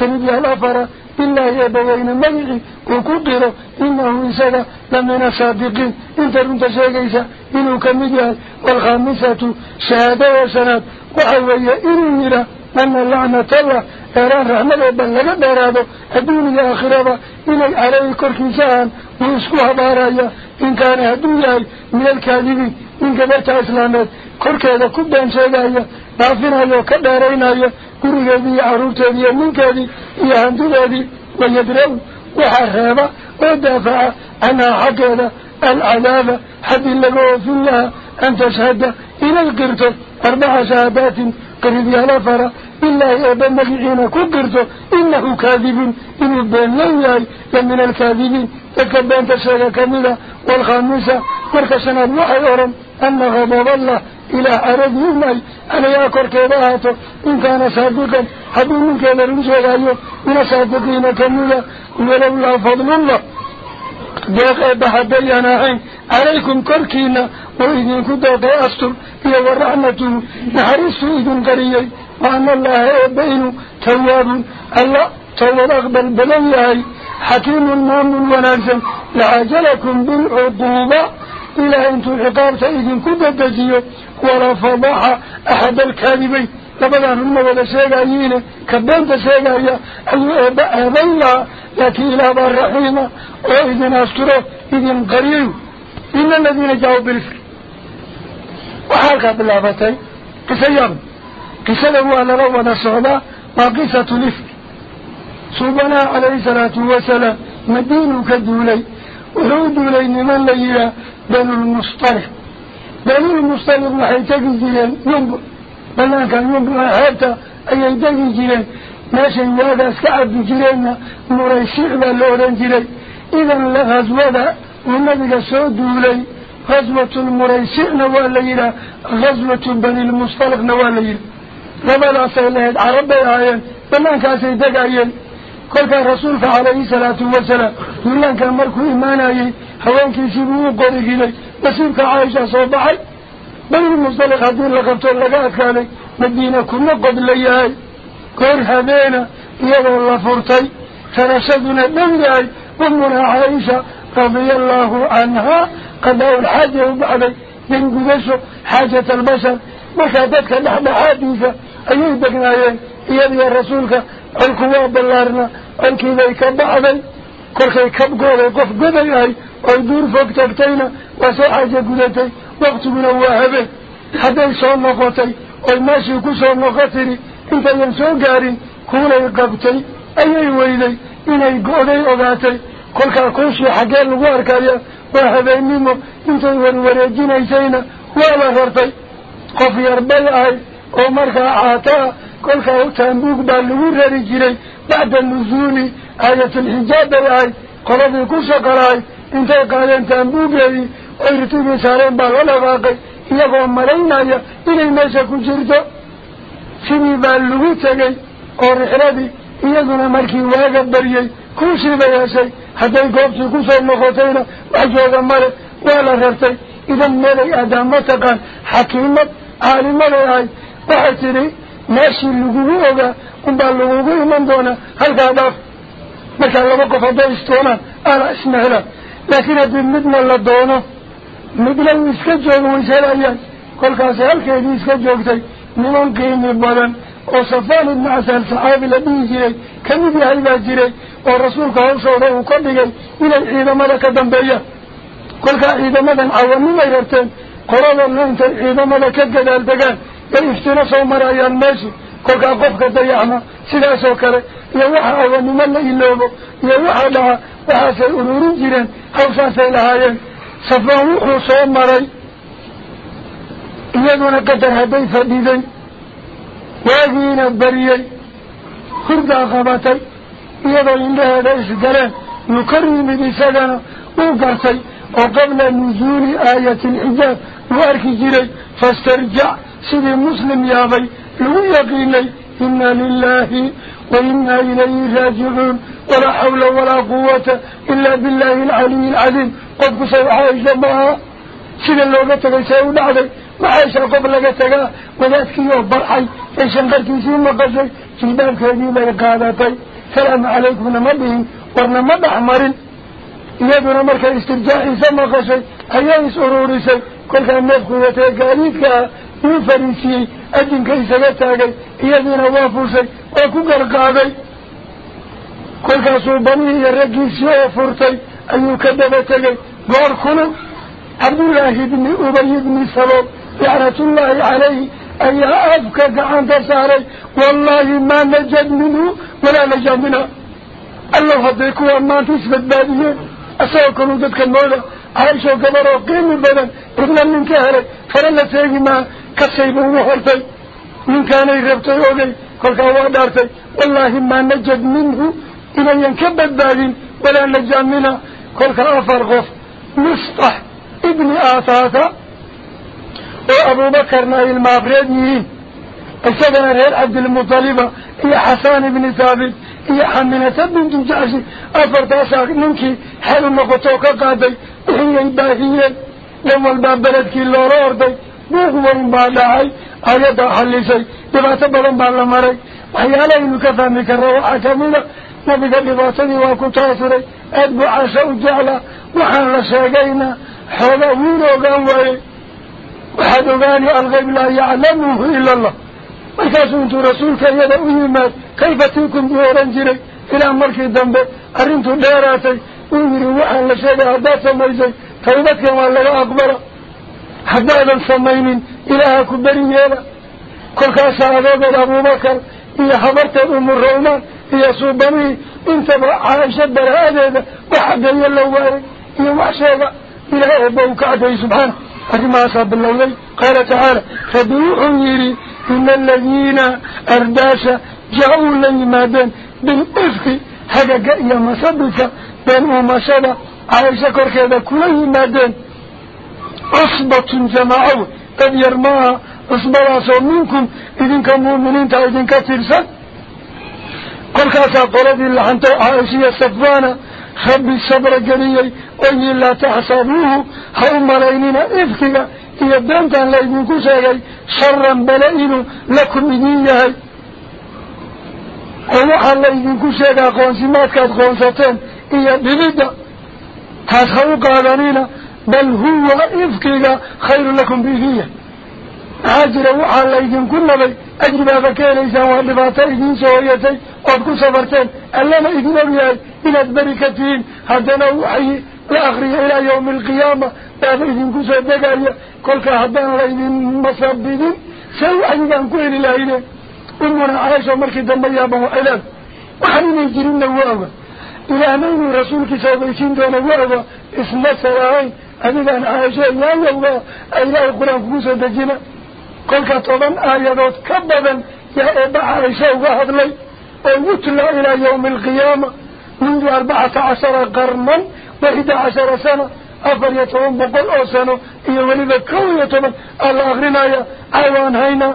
قريبية الأفرة إلا يبوين مليغي وكدره إنه إسادة لمن السابقين إنت رمت شهيسا إنه كميديال والخامسة شهادة وسنات وحوية إنه أن اللعنة الله. أرى الرحمة بلغة براده أدوني آخرها إلي عليه كركيسان ويسكوها باراية إن كان هدو ياي من الكاذبين إن قبلت إسلامات كل كذا كبان شاقايا بعفنا يو كبارينا يو قرية دي عروتة دي منك دي يهندو دي ويدرعو وحرابة ودافع أنا حق العذاب حد اللي وفي الله أن تشهد إلى القرطة أربع شهادات قريبها لفرة إلهي أبن مجيحين كبرته إنه كاذب إن الضيان لن يأي من الكاذبين تكبين تسلق كاملة والخامسة مركزنا الوحي أرم أن غضب الله إلى عرض يومي أنا يأكل كباهته إن كان صادقا حبي منك للمسوى من صادقين كاملة. ولو الله فضل الله. بيقعد حدي أنا عين. عليكم كركينا. وإذن كدوك أستر إلى ورعنة نحرس إذن قريي وأن الله يبين تواب. الله تواب أقبل بلن يهي حكيم مؤمن ونعجم لعجلكم بالعقوبة إلى أن تلحقاب سيدين كنت تجيه ولا فضح أحد الكاذبين. لبدا هم ولا سيقايين كبانت سيقايا أيها أبا الله لكي إلى أبا الرحيم. وإذن أسكره إذن قريب. إن الذين جاءوا بالفر وحاكا بالعبتين قصة يوم هو على روى نصعبا ما قصة لفر صوبنا عليه الصلاة والسلام مدينك دولي وهو دولي من ليلة بن المصطرح بن المصطرح محي تجزيلا ينبر بلان كان ينبر حتى أي تجزيلا ماشي وادا سعد جيلنا مري شعبا لورن جيلي إذا لغزو ذا ونبقى سعد دولي غزوة مري شعبا وليلة غزوة بن المصطرح وليلة لما لا سيلهد عربي آيان بلان كان سيدك آيان كل كان رسول فعليه سلامة وسلام إلا كان مركو إيماني حوان كيسيبه وقريه لي بسيبك عائشة صباحي بل المصدلق الدين لقبت اللقاء كالي مدينة كنا قبل لياي كور حبينا يضع الله فرطي من بمياي أمنا عائشة رضي الله عنها قد أول الحاجة وبعدي من قدسه حاجة البشر ما شادتك نحن حادثة أيوه بقنا يا رسولك القوة بالله duur fog tagtayna waa soo xaaja gudatay waktiguna waa habeen hadday soo noqotay oy meeshii ku soo noqo tiri intayan soo gaarin kuulay qabtay ayay weyday inay go-day ogaatay kolkaa kuushii xaggee lagu arkaya waa habeennimo intay warwareejinaysayna waa la rartay qof yar bay ahay oo markaa caataa kolkaa taambuug baa lagu rari jiray بعد النزول آية الحجاب الآية قرب الكوشة قرأي انت قادم تنبوك لدي ويرتو بسارين بغلا باقي يقوم ملينا آية، يا إلى الماشا كجرده سمي باللغوطة قي ورحلتي يقول ملكي واقب بريي كوشي بياسي حتى يقوبتي كوشة المخوتين وعجوه ملك وعلى غرتي. إذا ملك أدامتك حكيمة عالمة لأي وحسري unbaa lagugu iman doonaa halkaa dhaaf markaa laba qof hadday isdoonaan ala isma helaan laakiin haddii midna la doono midna uu iska joogo way ishelayaan kolkaasi halkeedii iska joogtay niman qiimi badan oo safaan ibnu casal saxaabi la dhihi jiray kamid yahay baa jiray oo rasuulka hawshooda uu ka dhigay inay ciidamada ka dambeeyaan kolkaa ciidamadan cawanimay rabteen qoladana intay ciidamada ka gadaal degaan bay iftino soo marayaan meeshii kolkaa qofka dayaxma sidaasoo kale iyo waxa awanimo la iloobo iyo waxa dhaca waxaasay ururin jireen hawshaasay lahaayeen safaan wuxuu soo maray iyaduna qadar hadday fadhiday waagiina bariyey hurdaa qabatay iyadoo indhaheeda isgaleen yuu kor yimid isagana uu gartay oo qabla nusuuli aayati alxijaab luu arki jiray fastarjac سيد المسلم يا بي لو يقيني إنا لله وإنا إليه راجعون ولا حول ولا قوة إلا بالله العلي العظيم. قد بصير عائشة معها سيد الله قتل سيد عدي وعائشة قبل قتل وذاتك يوم برحي إيشان قلتي سيد ما قصر سيد الله كريم القادتي سلام عليكم. نمبهم ورنمد أحمرين إذا نمرك استرجاعي سمقشي أيها سروري سي كل كان نفقه وتقاليك ah yuu fariisiyey adinka isaga taagay iyadiina waa fushay waa ku garqaaday kolkaasuu banihii iyo raggiisii oo furtay ayuu ka daba tegay goor kuna cabdullaahi bni ubay bni sabab lacnatullaahi calayhi ayaa afka gacanta saaray wallaahi maa najad minhu walaa najaa minha allow hadday kuwaa maanta isbadbaadiyeen isagoo kaluu dadka mooda caaishoo gabaroo qiimi badan cidla ninka helay fara la teegi كسيبون هرتي من كان يربطي أولي كل كواد هرتي والله ما نجد منه إلا ينكبت ذلك ولا نجا منه. كل كافر غف. مصطح ابن آثاثة. وأبو بكر نايل مابريديه السجن غير عبد المطالبة يا حسان بن ثابت. هي حمينة بن دمجاشي أفرت أساق منكي حلم قطوك قادي. وهي الباهية لما الباب بلدك اللي رأردي نوح وان بعد هاي أجد أحليسي لبعث بلان بعد ماري وحيالا ينكثاني كروا حكمنا نبقى لبعثني عشاء جعلا وحان لشاقينا حولا وينو قوي وحدو قاني الغيب لا يعلمه إلا الله وكاسونت رسولك يدعوه مات كيف تكون بورنجري إلى ملك الدنب أرنت داراتي ويروا وحان لشاقها باسا ميزي خيبتك ما لغا أكبره حتى هذا الصميم إله كبير يلا كل كاسة أبو أبو بكر إلى حضرت أم الرومان إلى صوبني إنت على بل هذا وحد يلا وارك إلى وعشابة إلى أبو كعدي سبحانه. هذه ما أصاب الله لي قال تعالى فدوح يري إن الذين أرداشا جاءوا لي ما بين بالإفق هذا قائل مصدك بينهما شابة عائشة كركبة كله ما بين عصبة جماعة. طيب قد يرماها عصبة لأسوا منكم إذن مؤمنين تأذن كثيرسا قل كاسا قلت الله عن تأعيشي السبانة خب السبر الجنيي وإن لا تحسبوه. هوم ملينين إفتقا إيا بانتان لأيذن كسيري شرا بلئن لكم إذنيه ووحا لأيذن كسيري قوانسي ماتكات قوانساتين. إيا بمدة تتخلق آذانينه بل هو إفكيك خير لكم بيهية عاجر وحال لكم كل بي. أجربا فكين إيسان وحلباتين سويتين وابكو سفرتين ألانا إذن أبيعي. إلى البركتين. هدنا نوحي لأخرية إلى يوم القيامة. بعد إذن كسو الدقالية قولك هدنا لإذن مصابين. سوء أجربا كل إلهين. أمنا عايش ومركي دميا بوحلان وحنين يجرون نواما إلى أمين رسولك سيبايشين دون نواما إسمى سراعين أنا أبدا عائشة إلا الله أيها القرآن فموسى دجنا قلت طبعا آيات كبدا يا أبا عائشة وقهد لي. ويتلى إلى يوم القيامة منذ أربعة عشر قرما وإحدى عشر سنة أفر يتوم بقل أوسان إيا وليد كون يتوم الأغرنا يا عيوان هينا.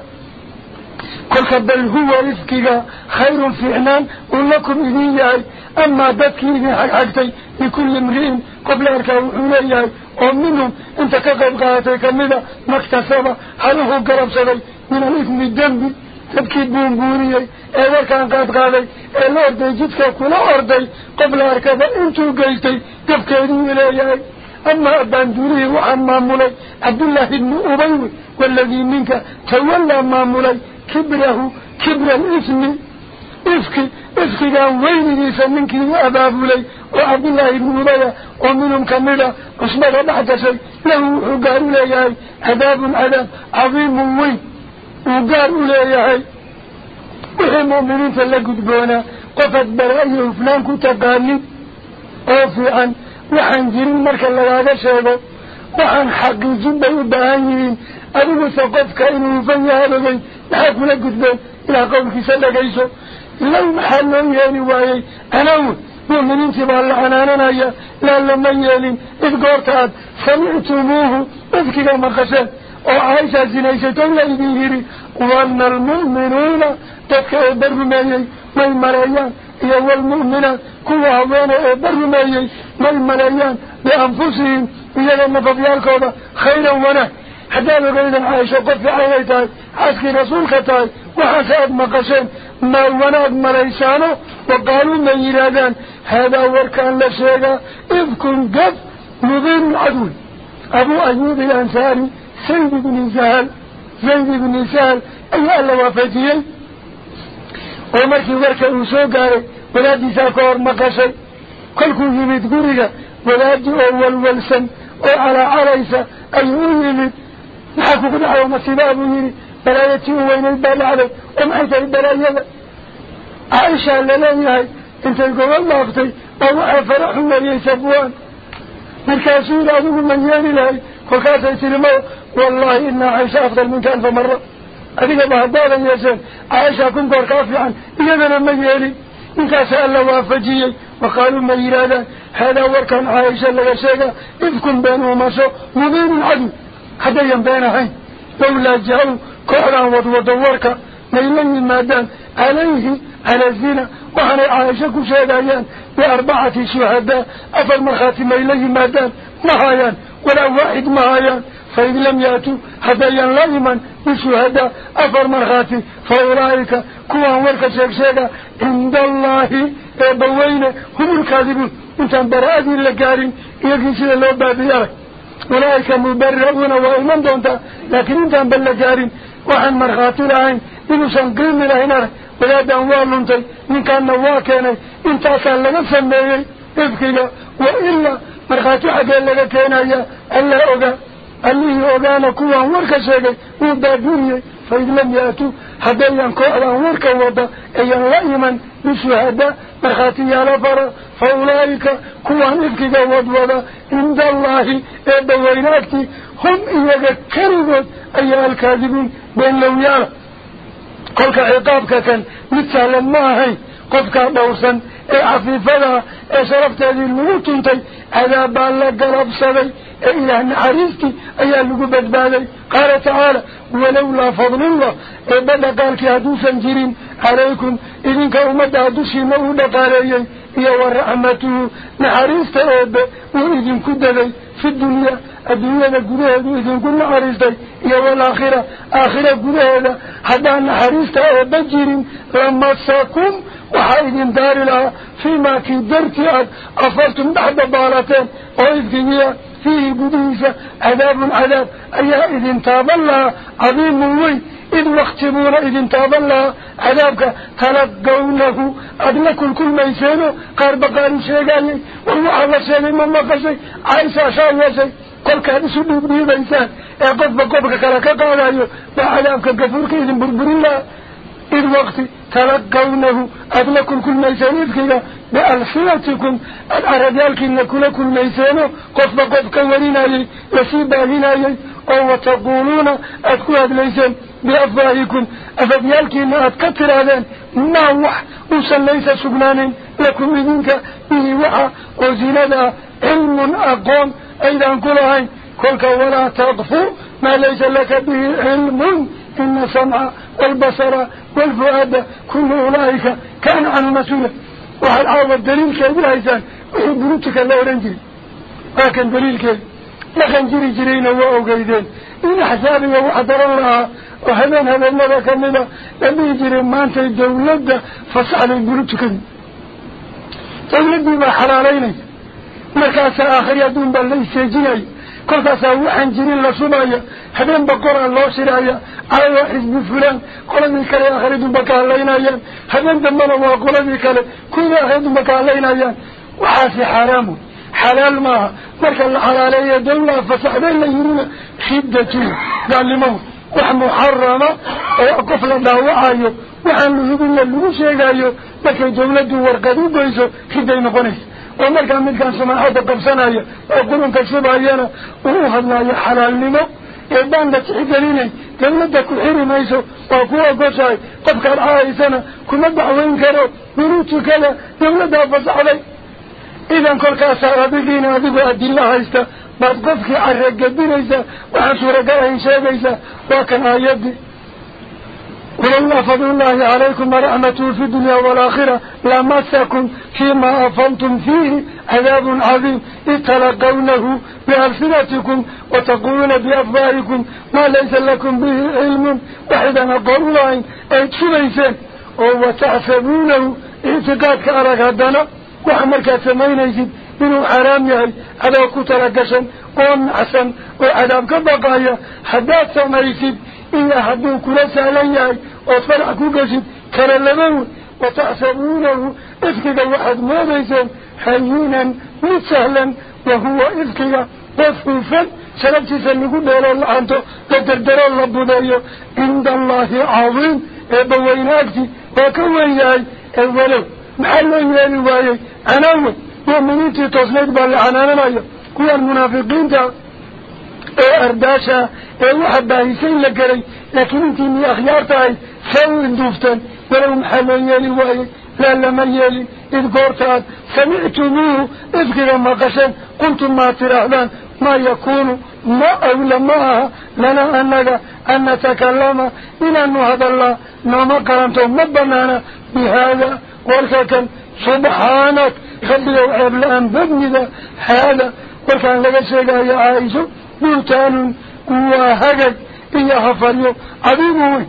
قلت بل هو رزقك خير في إحنان ولكم إذن ياي أما بكي إذن حق حقتي لكل مرين قبل أركاو حولي ياي ومنهم أنت كقب قاتل كمنا مكتسبة حلوة قرب سبي من عليكم الدنب تبكي بونبوني إيه كان قاتل قالي إيه الاردي جدك كل اردي قبل اركبة أنتو قلتي. تبكيني إلهي. أما ابندوري وعن مامولي عبد الله بن ابيوي والذي منك تولى مامولي كبره كبر الاسم افكي افكي قام وين يسمنك يا ابابولي وعبد الله بن مبايا ومنهم كمدا قسمت الله حكسي له قالوا ليهي عذاب عذاب عظيم موي وقالوا ليهي وهي مؤمنين فلقد بونا قفت برأي وفلانك تقالي وفي عن وحنزل المركة لغاية شابة وحن حق الجنب يبهانيين أبو ثقفك إنه يفني هذا بي لحق لقد بي إلى قوم في سلق لو محلهم يعني وعي أنا أقول baa la canaananaya laa lama yeelin id goorta aad samictumuuhu ifkiga maqasheen oo caaishaa sinaysatoo la idin yidhi wana almu'minuuna dadka eebba rumeeyey may maleeyaan iyo waalmu'minaat kuwa haweene eebba rumeeyey may maleeyaan bianfusihim iyaga nafafyaalkooda khayran wanaag haddaad ogeydan caaisho qof fiican ay tahay ما وناد مريشانه وقالوا من يرادان هذا وركان لشيغا إذ كن قف مضين العدول أبو أيوب الأنساري سيد بن سهل سيد بن سهل أي الله وفاتيه ومركي وركا أسوكاري ولا ديساكور مقاشي. كل يميد قريغا ولا دي أول والسن وعلى عريسة. أيوه يميد نحكو قدعو مصيبابو يميد بلاية وين البلاء أم أنت البلاية عائشة للاية أنت يقول الله أبطي الله أفرح وليس أبوان من كاسور أبو من يالي لاي وكاسة سلمو والله إن عائشة أفضل منك ألف مرة. أبيك مهبالا يا سيد. عائشة كن كافعا إذا من يالي إن كاسة الله وافجي وقالوا ما يرادا هذا وركن عائشة لك سيدا إذ كن بينه ومسو مبين عدو. حديا بينهين لولا جاءوا كعلا وضوضا واركا ميلاني مادان عليه على الزنا وحنا عائشة كشاديان بأربعة شهداء أفل مرخات ميلاني مادان مهايان ولا واحد مهايان. فإن لم يأتوا هديا لائما بشهداء أفر مرخاتي فأولئك كوان ورقة شيخ شيخ عند الله أبوين هم الكاذبون. أنت براءة لكارين يكن سنة الله بعد يارك أولئك مبرعون وإمان دونتا. لكن أنت براءة كارم وحن مرخاتي لهين إنو سنقرم هنا. ولا دنوار لنتي من كان نواكيني انت أسأل لنا سميهي إذكي له وإلا مرخاتي حقين لك كيني ألا أغا ألي أغانا كوة ورخشيكي ودى دوني. فإذ لم حدا حبيا كوة ورك ودى أي رأيما نسو هذا. مرخاتي يا لفر فأولئك كوة إذكي له ودى عند الله. إذا ويناكي هم إذا كرروا أيها الكاذبون بين لو يارا قلك عقابك كان مثال ما هي قفك بوسا إيه عفيفها إيه شرفت هذه الموتنة عذاب الله قرب سبي إيه إلا أن عريسك أيها اللقبت بالي قال تعالى ولولا فضل الله إبدا قالك هدوسا جرين عليكم إذنك أمد هدوسي مولد عليهم يا ورحمته نحرسته إبدا وإذن كدلي في الدنيا الدنيا قدوها ويذن قلنا عريستي يا والآخرة آخرة قدوها حتى أن حريستي أبجر لما ساكم وحايد دار لها فيما كدرتي أفرتم بعد بارتين. ويذنية فيه قدوها عذاب عذاب. أيها إذن تاب الله عظيم ويذن taaban lahaa cadiimun weyn id waktibuuna idin taaban lahaa cadaabka talaqawnahu aada la kulkulmayseeno qaar baqaari sheegayay war waxaa la sheegay ma maqashay caaisha shaa yeeshay kolkaad isu dhiibdhiibaysaan ee qofba qofka kale ka qaadayo baa cadaabka gafuurka idin burburin lahaa id waqti talaqawnahu aada la kulkulmayseen ifkiga bialsinatikum aada carabyaalkiina أو وتقولون أتكون ليسن بأفضائكم أفد يالكين أتكتر هذا. ما وح وصل ليس سبنان لكم منك. به وحا وزيندا علم أقوم. أيضا كل هاي. كلك ولا تغفر ما ليس لك به علم. إن سمع والبصر والفؤاد كل أولئك كان عن المسؤول وهل عوض دليل كيف الهيسان وهي بروتك الله رنجي دليل كيف؟ لكن جري جرينا وأوغيدين إن حسابي وحضر الله وحبين هذا النبا كمنا لم يجري مانت الدولد فاسعل البلوتك تولد طيب بما حلالين مكاس آخر يدون بل ليس جري كل كاسا وحن الله لصمايا حبين بقرى الله شرايا على واحد بفران كل من كلا آخر يدون بك علينا حبين دمنا وقل من كلا كل آخر يدون بك علينا وحاسي حرامه. حلال ما. مرك الحلالية دولة فسعدين ليهون خدتي قال لي موت وحمو حرم وقفل دعوة عيو وحن لهذا اللوشي قال لي لك الجولة دور قدو قيسو خدين قنيس ومرك الملكة سماحة قبسنا وقلون كسب علينا وروح الله حلال لي موت يبان إيه لك حجريني كم ندك الحيري ميسو. وقوة قصاي قبك العائسنا كم ندعوين كرو. بروتو كلا. يولدها فسعدين idan kolkaasaa adigiina adigoo adilla haysta baad qofkii caragedinaysaa waxaan suuragal ahayn sheegaysaa waa kan aayadii ولولا فضل الله عليكم ورحمته في الدنيا والآخرة. لمسكم فيما أفضتم فيه. عذاب عظيم. إذ تلقونه بألسنتكم وتقولون بأفواهكم ما ليس لكم به علم. وحدا أقول الله أي تشبيسين وتحسبونه اعتقاد كأرك وعمرك سمين يجب منه حرام يهي على كتر قسم قوم عسن وعدام كبقايا حداث سوما يجب إن أحبه كل سألن يهي وفرعك قسم كرلمون وتعصبونه إفكد الوحد ماذا يجب حيونا متسهلا وهو إفكد وفوفا سلبت سنقول دولا الله أنت تدردر الله بدايا عند الله عظيم أبوين أكدي وكوين يهي أولو محل إيمان وإيه أنا أول مؤمنين تتصليت بالله أنا أنا أيها كل المنافقين تا أرداشا اي أحد بايسين لكري لكن انت من أخيارتها سو دفتا ولو محل إيمان وإيه لا لما يلي إذ قرتها سمعتموه إذ قرم قشن. قلتم ما ترهدان ما يكون ما أولى معها لنا أنك أن نتكلم إلى أنه هذا الله نوما قرمته مبنانا بهذا وركان سبحانك. خبر العب الآن بدني ذا حالا وركان لقى الشيقى يا عائشة بلتان وهجد إيا حفريو عظيمه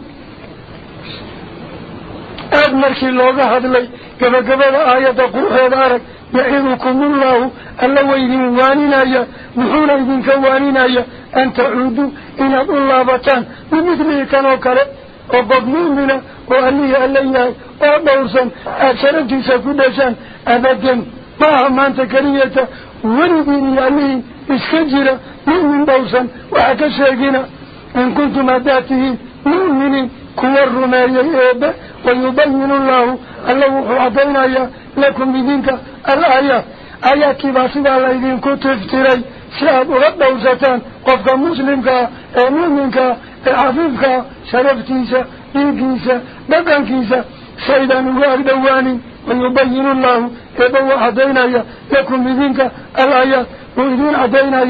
أب مركي الله قهد لي كما قبل آية قرحة بارك يعيدكم الله اللو إذن وانينا يا نحول إذن كوانينا يا أن تعودوا إلى الله بطان بمثل كانوا كلا. وبضمون منا وأنه ألي أبورسن أشرتي سكودشان أبدن ما همان تكريتا ونبيني ألي إسكجرة مؤمن بورسن وأكشاقنا إن كنت مداته مؤمنين كور ما يهيب ويبين الله الله أعطينا لكم بذنك الآية آية كباسد الله إذن كنت افتري شاب رب وزتان قفك مسلمك أمينك عفيفك شرفتيس إيقيس بدن كيسا سيدا نقارد واني ويبين الله يبوى عدينا يكون لذينك الآيات ويذين عدينا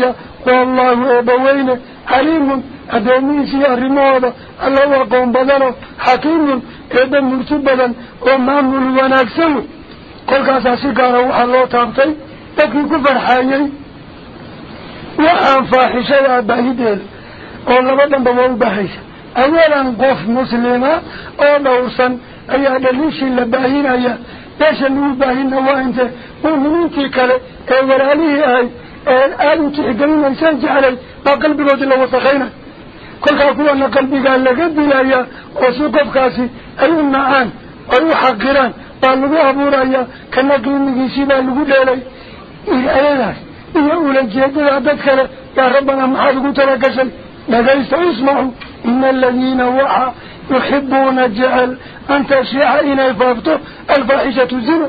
والله يبوين عليم عدينيس يا رمضة الله وقوم بدنه حكيم يبوى مرتب بدن ومام الواناكسو قل كاسا سيقارا وحا الله تامتين لكن كفر حاني وحا فاحشة يا باهدين والله بدن بوى بحيشة awalan qof muslima oo dhowrsan ayaa dhaliishii la baahinaya meesha lagu baahina waa inte mu'miniintii kale ee walaalihii ahay ee aada u tixgelinaysaan jeclay baa qalbigoodii la wasakhaynay kolkaa kuwana qalbigaa laga dilayaa oo si qofkaasi ay u nacaan ay u xaqiraan baa lagu abuurayaa kana qiimigiisii baa lagu dheelay ayadaas iyo ulajeedada dad kale yaa rabbanaa maxaad ugu talagashay dhagaysta ismacuu إن الذين وحى يحبون الجعل أن تشيع إنا يفافتو الفاحشة الزنا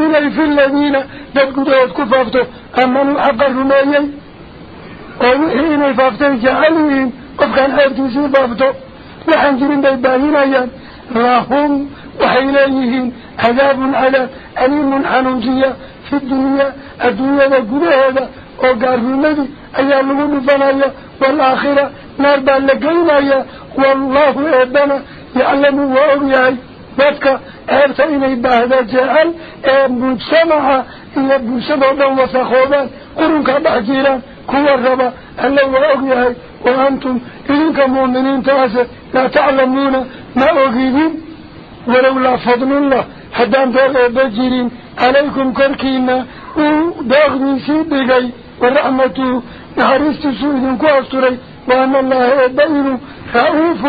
إنا في الذين تبقوا يتكوا فافتو أما نحق الرمائي ويحي إنا يفافتو جعلهم وفقا حيث يسير فافتو نحن جرين بيباهين أيان راهم وحيليهم عذاب على أليم حنوجية في الدنيا الدنيا ذا قدوا هذا أو قارب النبي أيام نقول فنايا والآخرة نربى لقينا يا والله أبنا يعلم وعبياي بذكا أرتين بهذا الجعل أبن سمع أبن سمع أبن وثخوبا قرنك بحجيرا كل الربا ألو وعبياي وأنتم إذنك مؤمنين تاسع لا تعلمون ما أغيبين ولولا فضل الله حدام دار أبجيرين عليكم كركينا وداغني سيدي قي والرحمة نحرست سويد كأسري وأن الله يدين خوف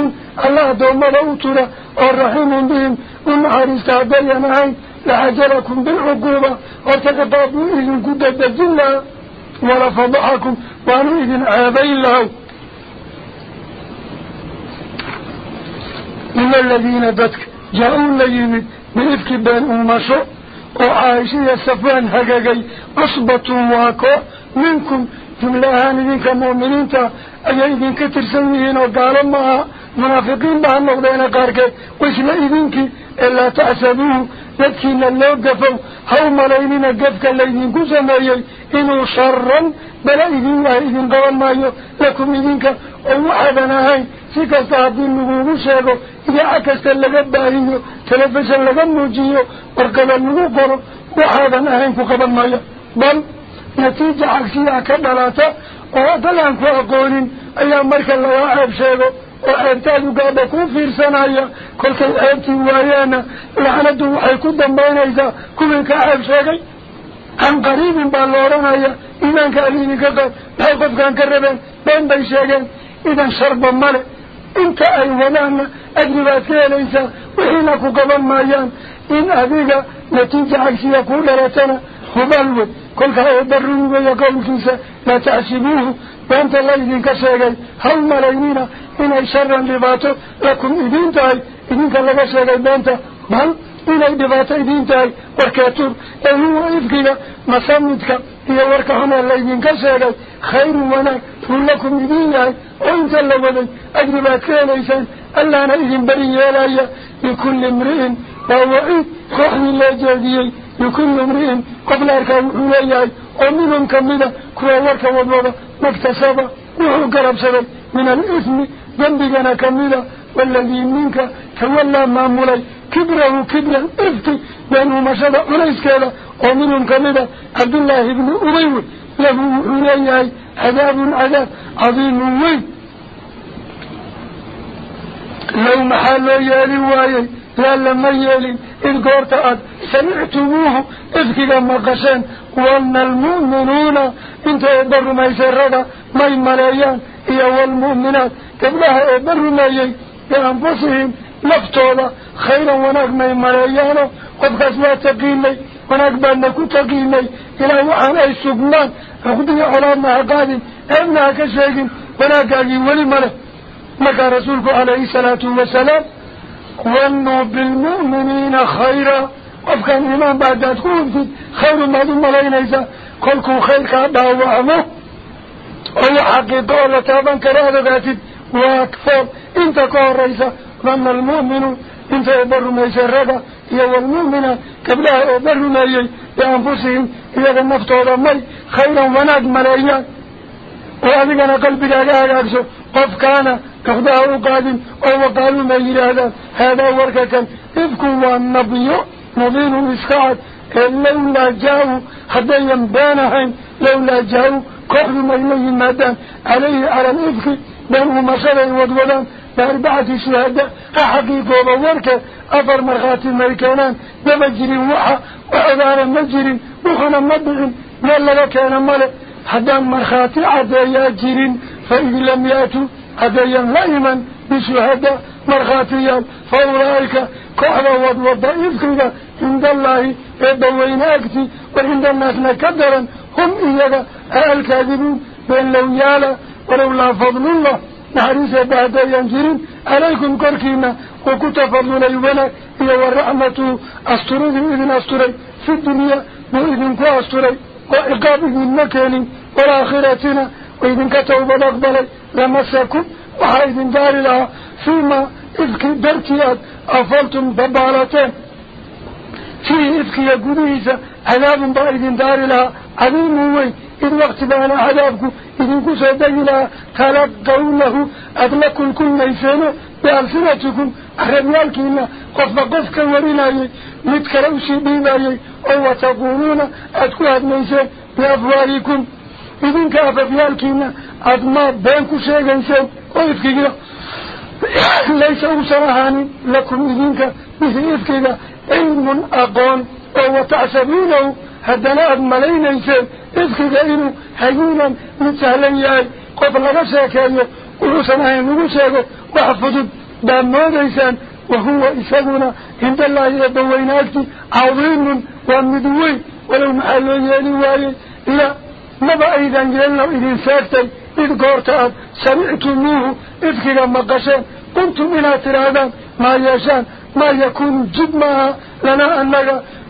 الله دوم لأسر والرحيم بهم ونحرست أبينا عين لحجركم بالعقوبة وتقطابوا إذن قد تزلنا ورفضحكم وأن إذن عابي الله. إلا الذين دتك جاءوا ليمد من إفكبان أمشو وعائشة سفان هكاكي أصبة واكا منكم جملة هانيين كمؤمنين تا أيهين كتر سنين وقالوا معها منافقين بها مغدين قارك وإذن إذنك إلا تأسبوه يدكين الله قفو هوم لينين قفك لينين قزمي إنو شرا بل إذن وإذن قوال مايو لكم إذنك ومعبنا هاي سكست هذه المغوشة إذا عكست لك الباهي تلفز لك النوجي وركب النوقر وحاذا نهينك قبل مايا بل نتيجة عكسية كدراتة وطلعنك أقول أيام مركا لو أعب شيئا وأبتال قابكم في رسانايا قلت الأبت وعيانا لحنده وحيكون دمبانا إذا كمك أعب شيئا عن قريب بالورانايا إذا كأليني كقال بحيكم كان كربان بان بيشيئا إذا شرب مالك انت اي ولانا اجنبا سيئا الانسان وحينك قبل مايان إن اذيك نتيجة عكسية كل رتنا خبالوه كل خلاله برنو ويقوم كنسا لا تحسبوه وانت الله اذنك سيئا هل ملايين ان اي شرا لباته لكم اذنك اذنك الله سيئا بانت. بل إلى دفاتي دينتاي وركاتور. أيوه إذكنا مصامدك إلى وركهما اللي من كسالي خير وأنا فل لكم دينتاي وانت اللوالي أجربات كان إيسان ألا أنا إذن بري يالايا لكل مرئن وهو إيه خحن الله جاديي لكل مرئن قبل أركاو حلياي ومنهم كمنا كوا ورك وضوضا مكتسابا نحو قرب سبب. من الإثم. جنبي جنا كمنا والذي منك. تولى ما مولاي كبرة كبره افتي بانه ما شاء الله وليس كذا. ومنهم كذا عبد الله بن أبيو له حرياي عذاب عذاب عظيم وين لو محل يالي وايي لا لما يالي الجور تأذ سمعتموه افكي لما قشان وأن المؤمنون إنت ابر ما يسرد ما يمليان يا والمؤمنات. قبلها ابر ما يي لانفسهم نفتوا خيرا وناك ما يملايان قد لا تقيني وناك بأنك تقيني إلى وحان أي سبنان فقدني علامنا قادم أبنها كشيك وناك أجي ولي ملك مكا رسولك عليه الصلاة والسلام ظنوا بالمؤمنين خيرا. وفكان إيمان بعد تكون خير ما ثم لينيسا كلكم خير كعبا وعمه أو حقيقة ولا تابان كرادة ذاتي. وأكفر. انت انت يبر ما يسرد يو المؤمن قبلها يبر ما بأنفسهم. إذا النفط هذا مي خيرا وناد ملايين وهذا أنا قلبي لا أكسو قف كان كخداه قادم أو قالوا ما هذا. هذا وركة إذكوا والنبي نبين إسكاد لولا جاءوا حتى ينبانهم لولا جاءوا كحل ما إليه مادان. عليه على الإذك بأنه مسألة ودودان بأربعة شهادة حقيقة ووركة أفر مرخات المريكانان بمجري وحا وعذار مجري وخنا مدعين ما كان ملك حتى مرخاتي عدايا جيرين فإذ لم يأتوا عدايا لائما بشهادة مرخاتيا فأولئك كعلا وضوض إذكرك عند الله يدوين أكتي وعند الناس نكدرا هم إياك الكاذبون بين لو يالا ولولا فضل الله. نحريس بعد ينجرين عليكم كركينا وكنت فضلنا يبنى هي والرحمة أسترد إذن أستري في الدنيا وإذن كو أستري وإقاب إذن مكاني والآخرتنا وإذن كتوب الأقبل لمسكم. وحيد دار لها. فيما إذك درتيات أفلتم ببالتين في إذك يقوليسا عذاب بإذن دار لها. عظيم وين إذ وقت بأنا عذابكم إذن تلقوا له أدلكم كل نيسانه بألسنتكم أحرميالكينا قف قف كوريناي متكروشي بيناي أو تقولون أدكوا هاد نيسان بأفواهكم إذن كاففيالكينا أدما بينكو شيغنسان وإفكينا ليس أوسرهاني لكم إذنك مثل إفكينا علم أقون وهو تعسبونه هدنا أدمالين إنسان إفكينا إنه هيونا متسهلا ياي قبل لغا شاكايو وحسنهين نغو شاكو وحفظوا دامون إنسان وهو إساقنا عند الله يدويناكي عظيم ومدوي. ولو محلو يالي واي لا ماذا أيضا جلنا إذن ساكتي إذ قرتاد سمعتموه. إذكي مقشان قلتم إلى ترادا ما يشان. ما يكون جد معها لنا أنك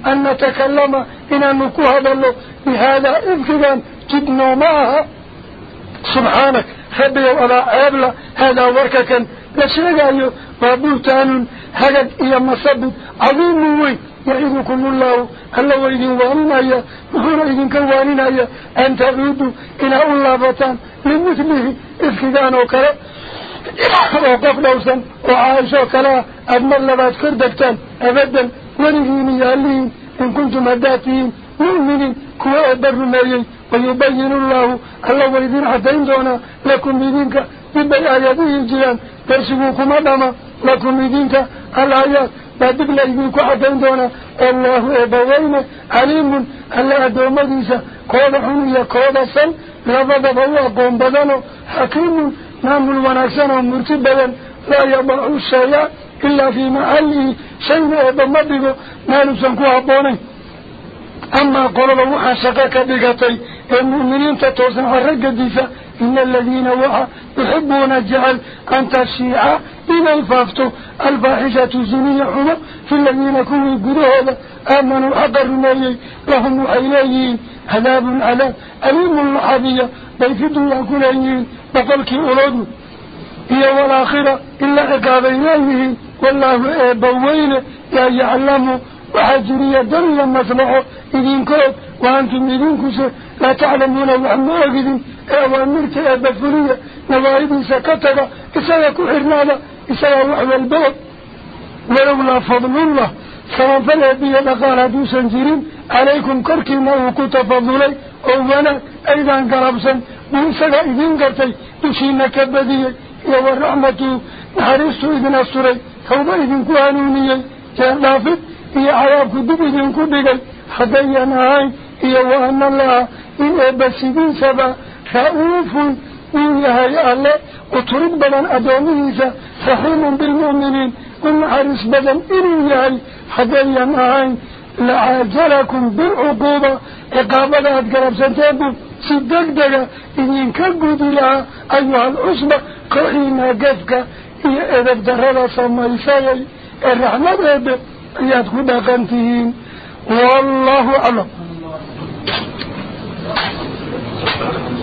أن نتكلم. إن نكوها له بهذا إذكي جدنا معها سبحانك خبي على عبلة هذا ورككا لشيء أيو وابوتان هجد إيا مصب عظيم وي يعيدكم الله ألا وإذن وانينايا وحنا إذن كوانينايا أن تعودوا إلى الله بطان لمثله إفكدان وكلا وقف لوسا وعائشة وكلا أدمر لبات كردكتان أبدا ونهيني يالين إن كنتم أداتين مؤمنين كوا أبر ميين ويبين الله ألا وإذن عدين دونا لكم بذنك ببيآياته الجيان ترسبوكم أدما لكم بذنك الآيات. لا يقولك عدين دونا الله إبوين عليم ألا أدومديسا كوضا حنية كوضا سن لفظ الله قوم بدنه. حكيم نام الوناسان ومرتبا لا يضع الشيء إلا في محله. شيء أدومديه ما نسنكوها أبوني أما قرب وحا شقاك بكتي المؤمنين تتوسن حرق ديسا إن الذين وحا يحبون الجعل أن تشيع إلى الفافتو الفاحشة زنية حمى في الذين كونوا قروه آمنوا حق الرمي لهم وحيليين عذاب على أليم الحبية بيفدوا يكونين بقلك أولاد هي والآخرة إلا عقابين والله بوين يا يعلم وحجرية دل مصلحه إذن كود وأنتم إذن كسر. لا تعلمون وعما أجدين أوامرت أبفلية نوائب سكتك. إسايا كحرنانا. إسايا وحوى البلد ولولا فضل الله. سواء فالأبي لقال دوسا جرين عليكم كركنا وكتفضلي أولا أيضا قربسا وإسايا إذن قرتي. تشينا كبدية يا والرحمة نحرست إذن أسري توبا إذن كوانوني. هي عيابك دب إذن كبقى حدينا هاي هي وأن الله إن أبسدين سبا رؤوف ويهي الله وطرد بدن أدوميسا رحيم بالمؤمنين كل حرس بدن إنه يهي حدينا هاي لعاجلكم بالعقوبة إقابة أتقرب سنتابو صدق دقا إن كقود لها أيها العصبة قرحينا قفك هي إذا بدرنا سميساي ياد كده قنتين والله أعلم. Thank you.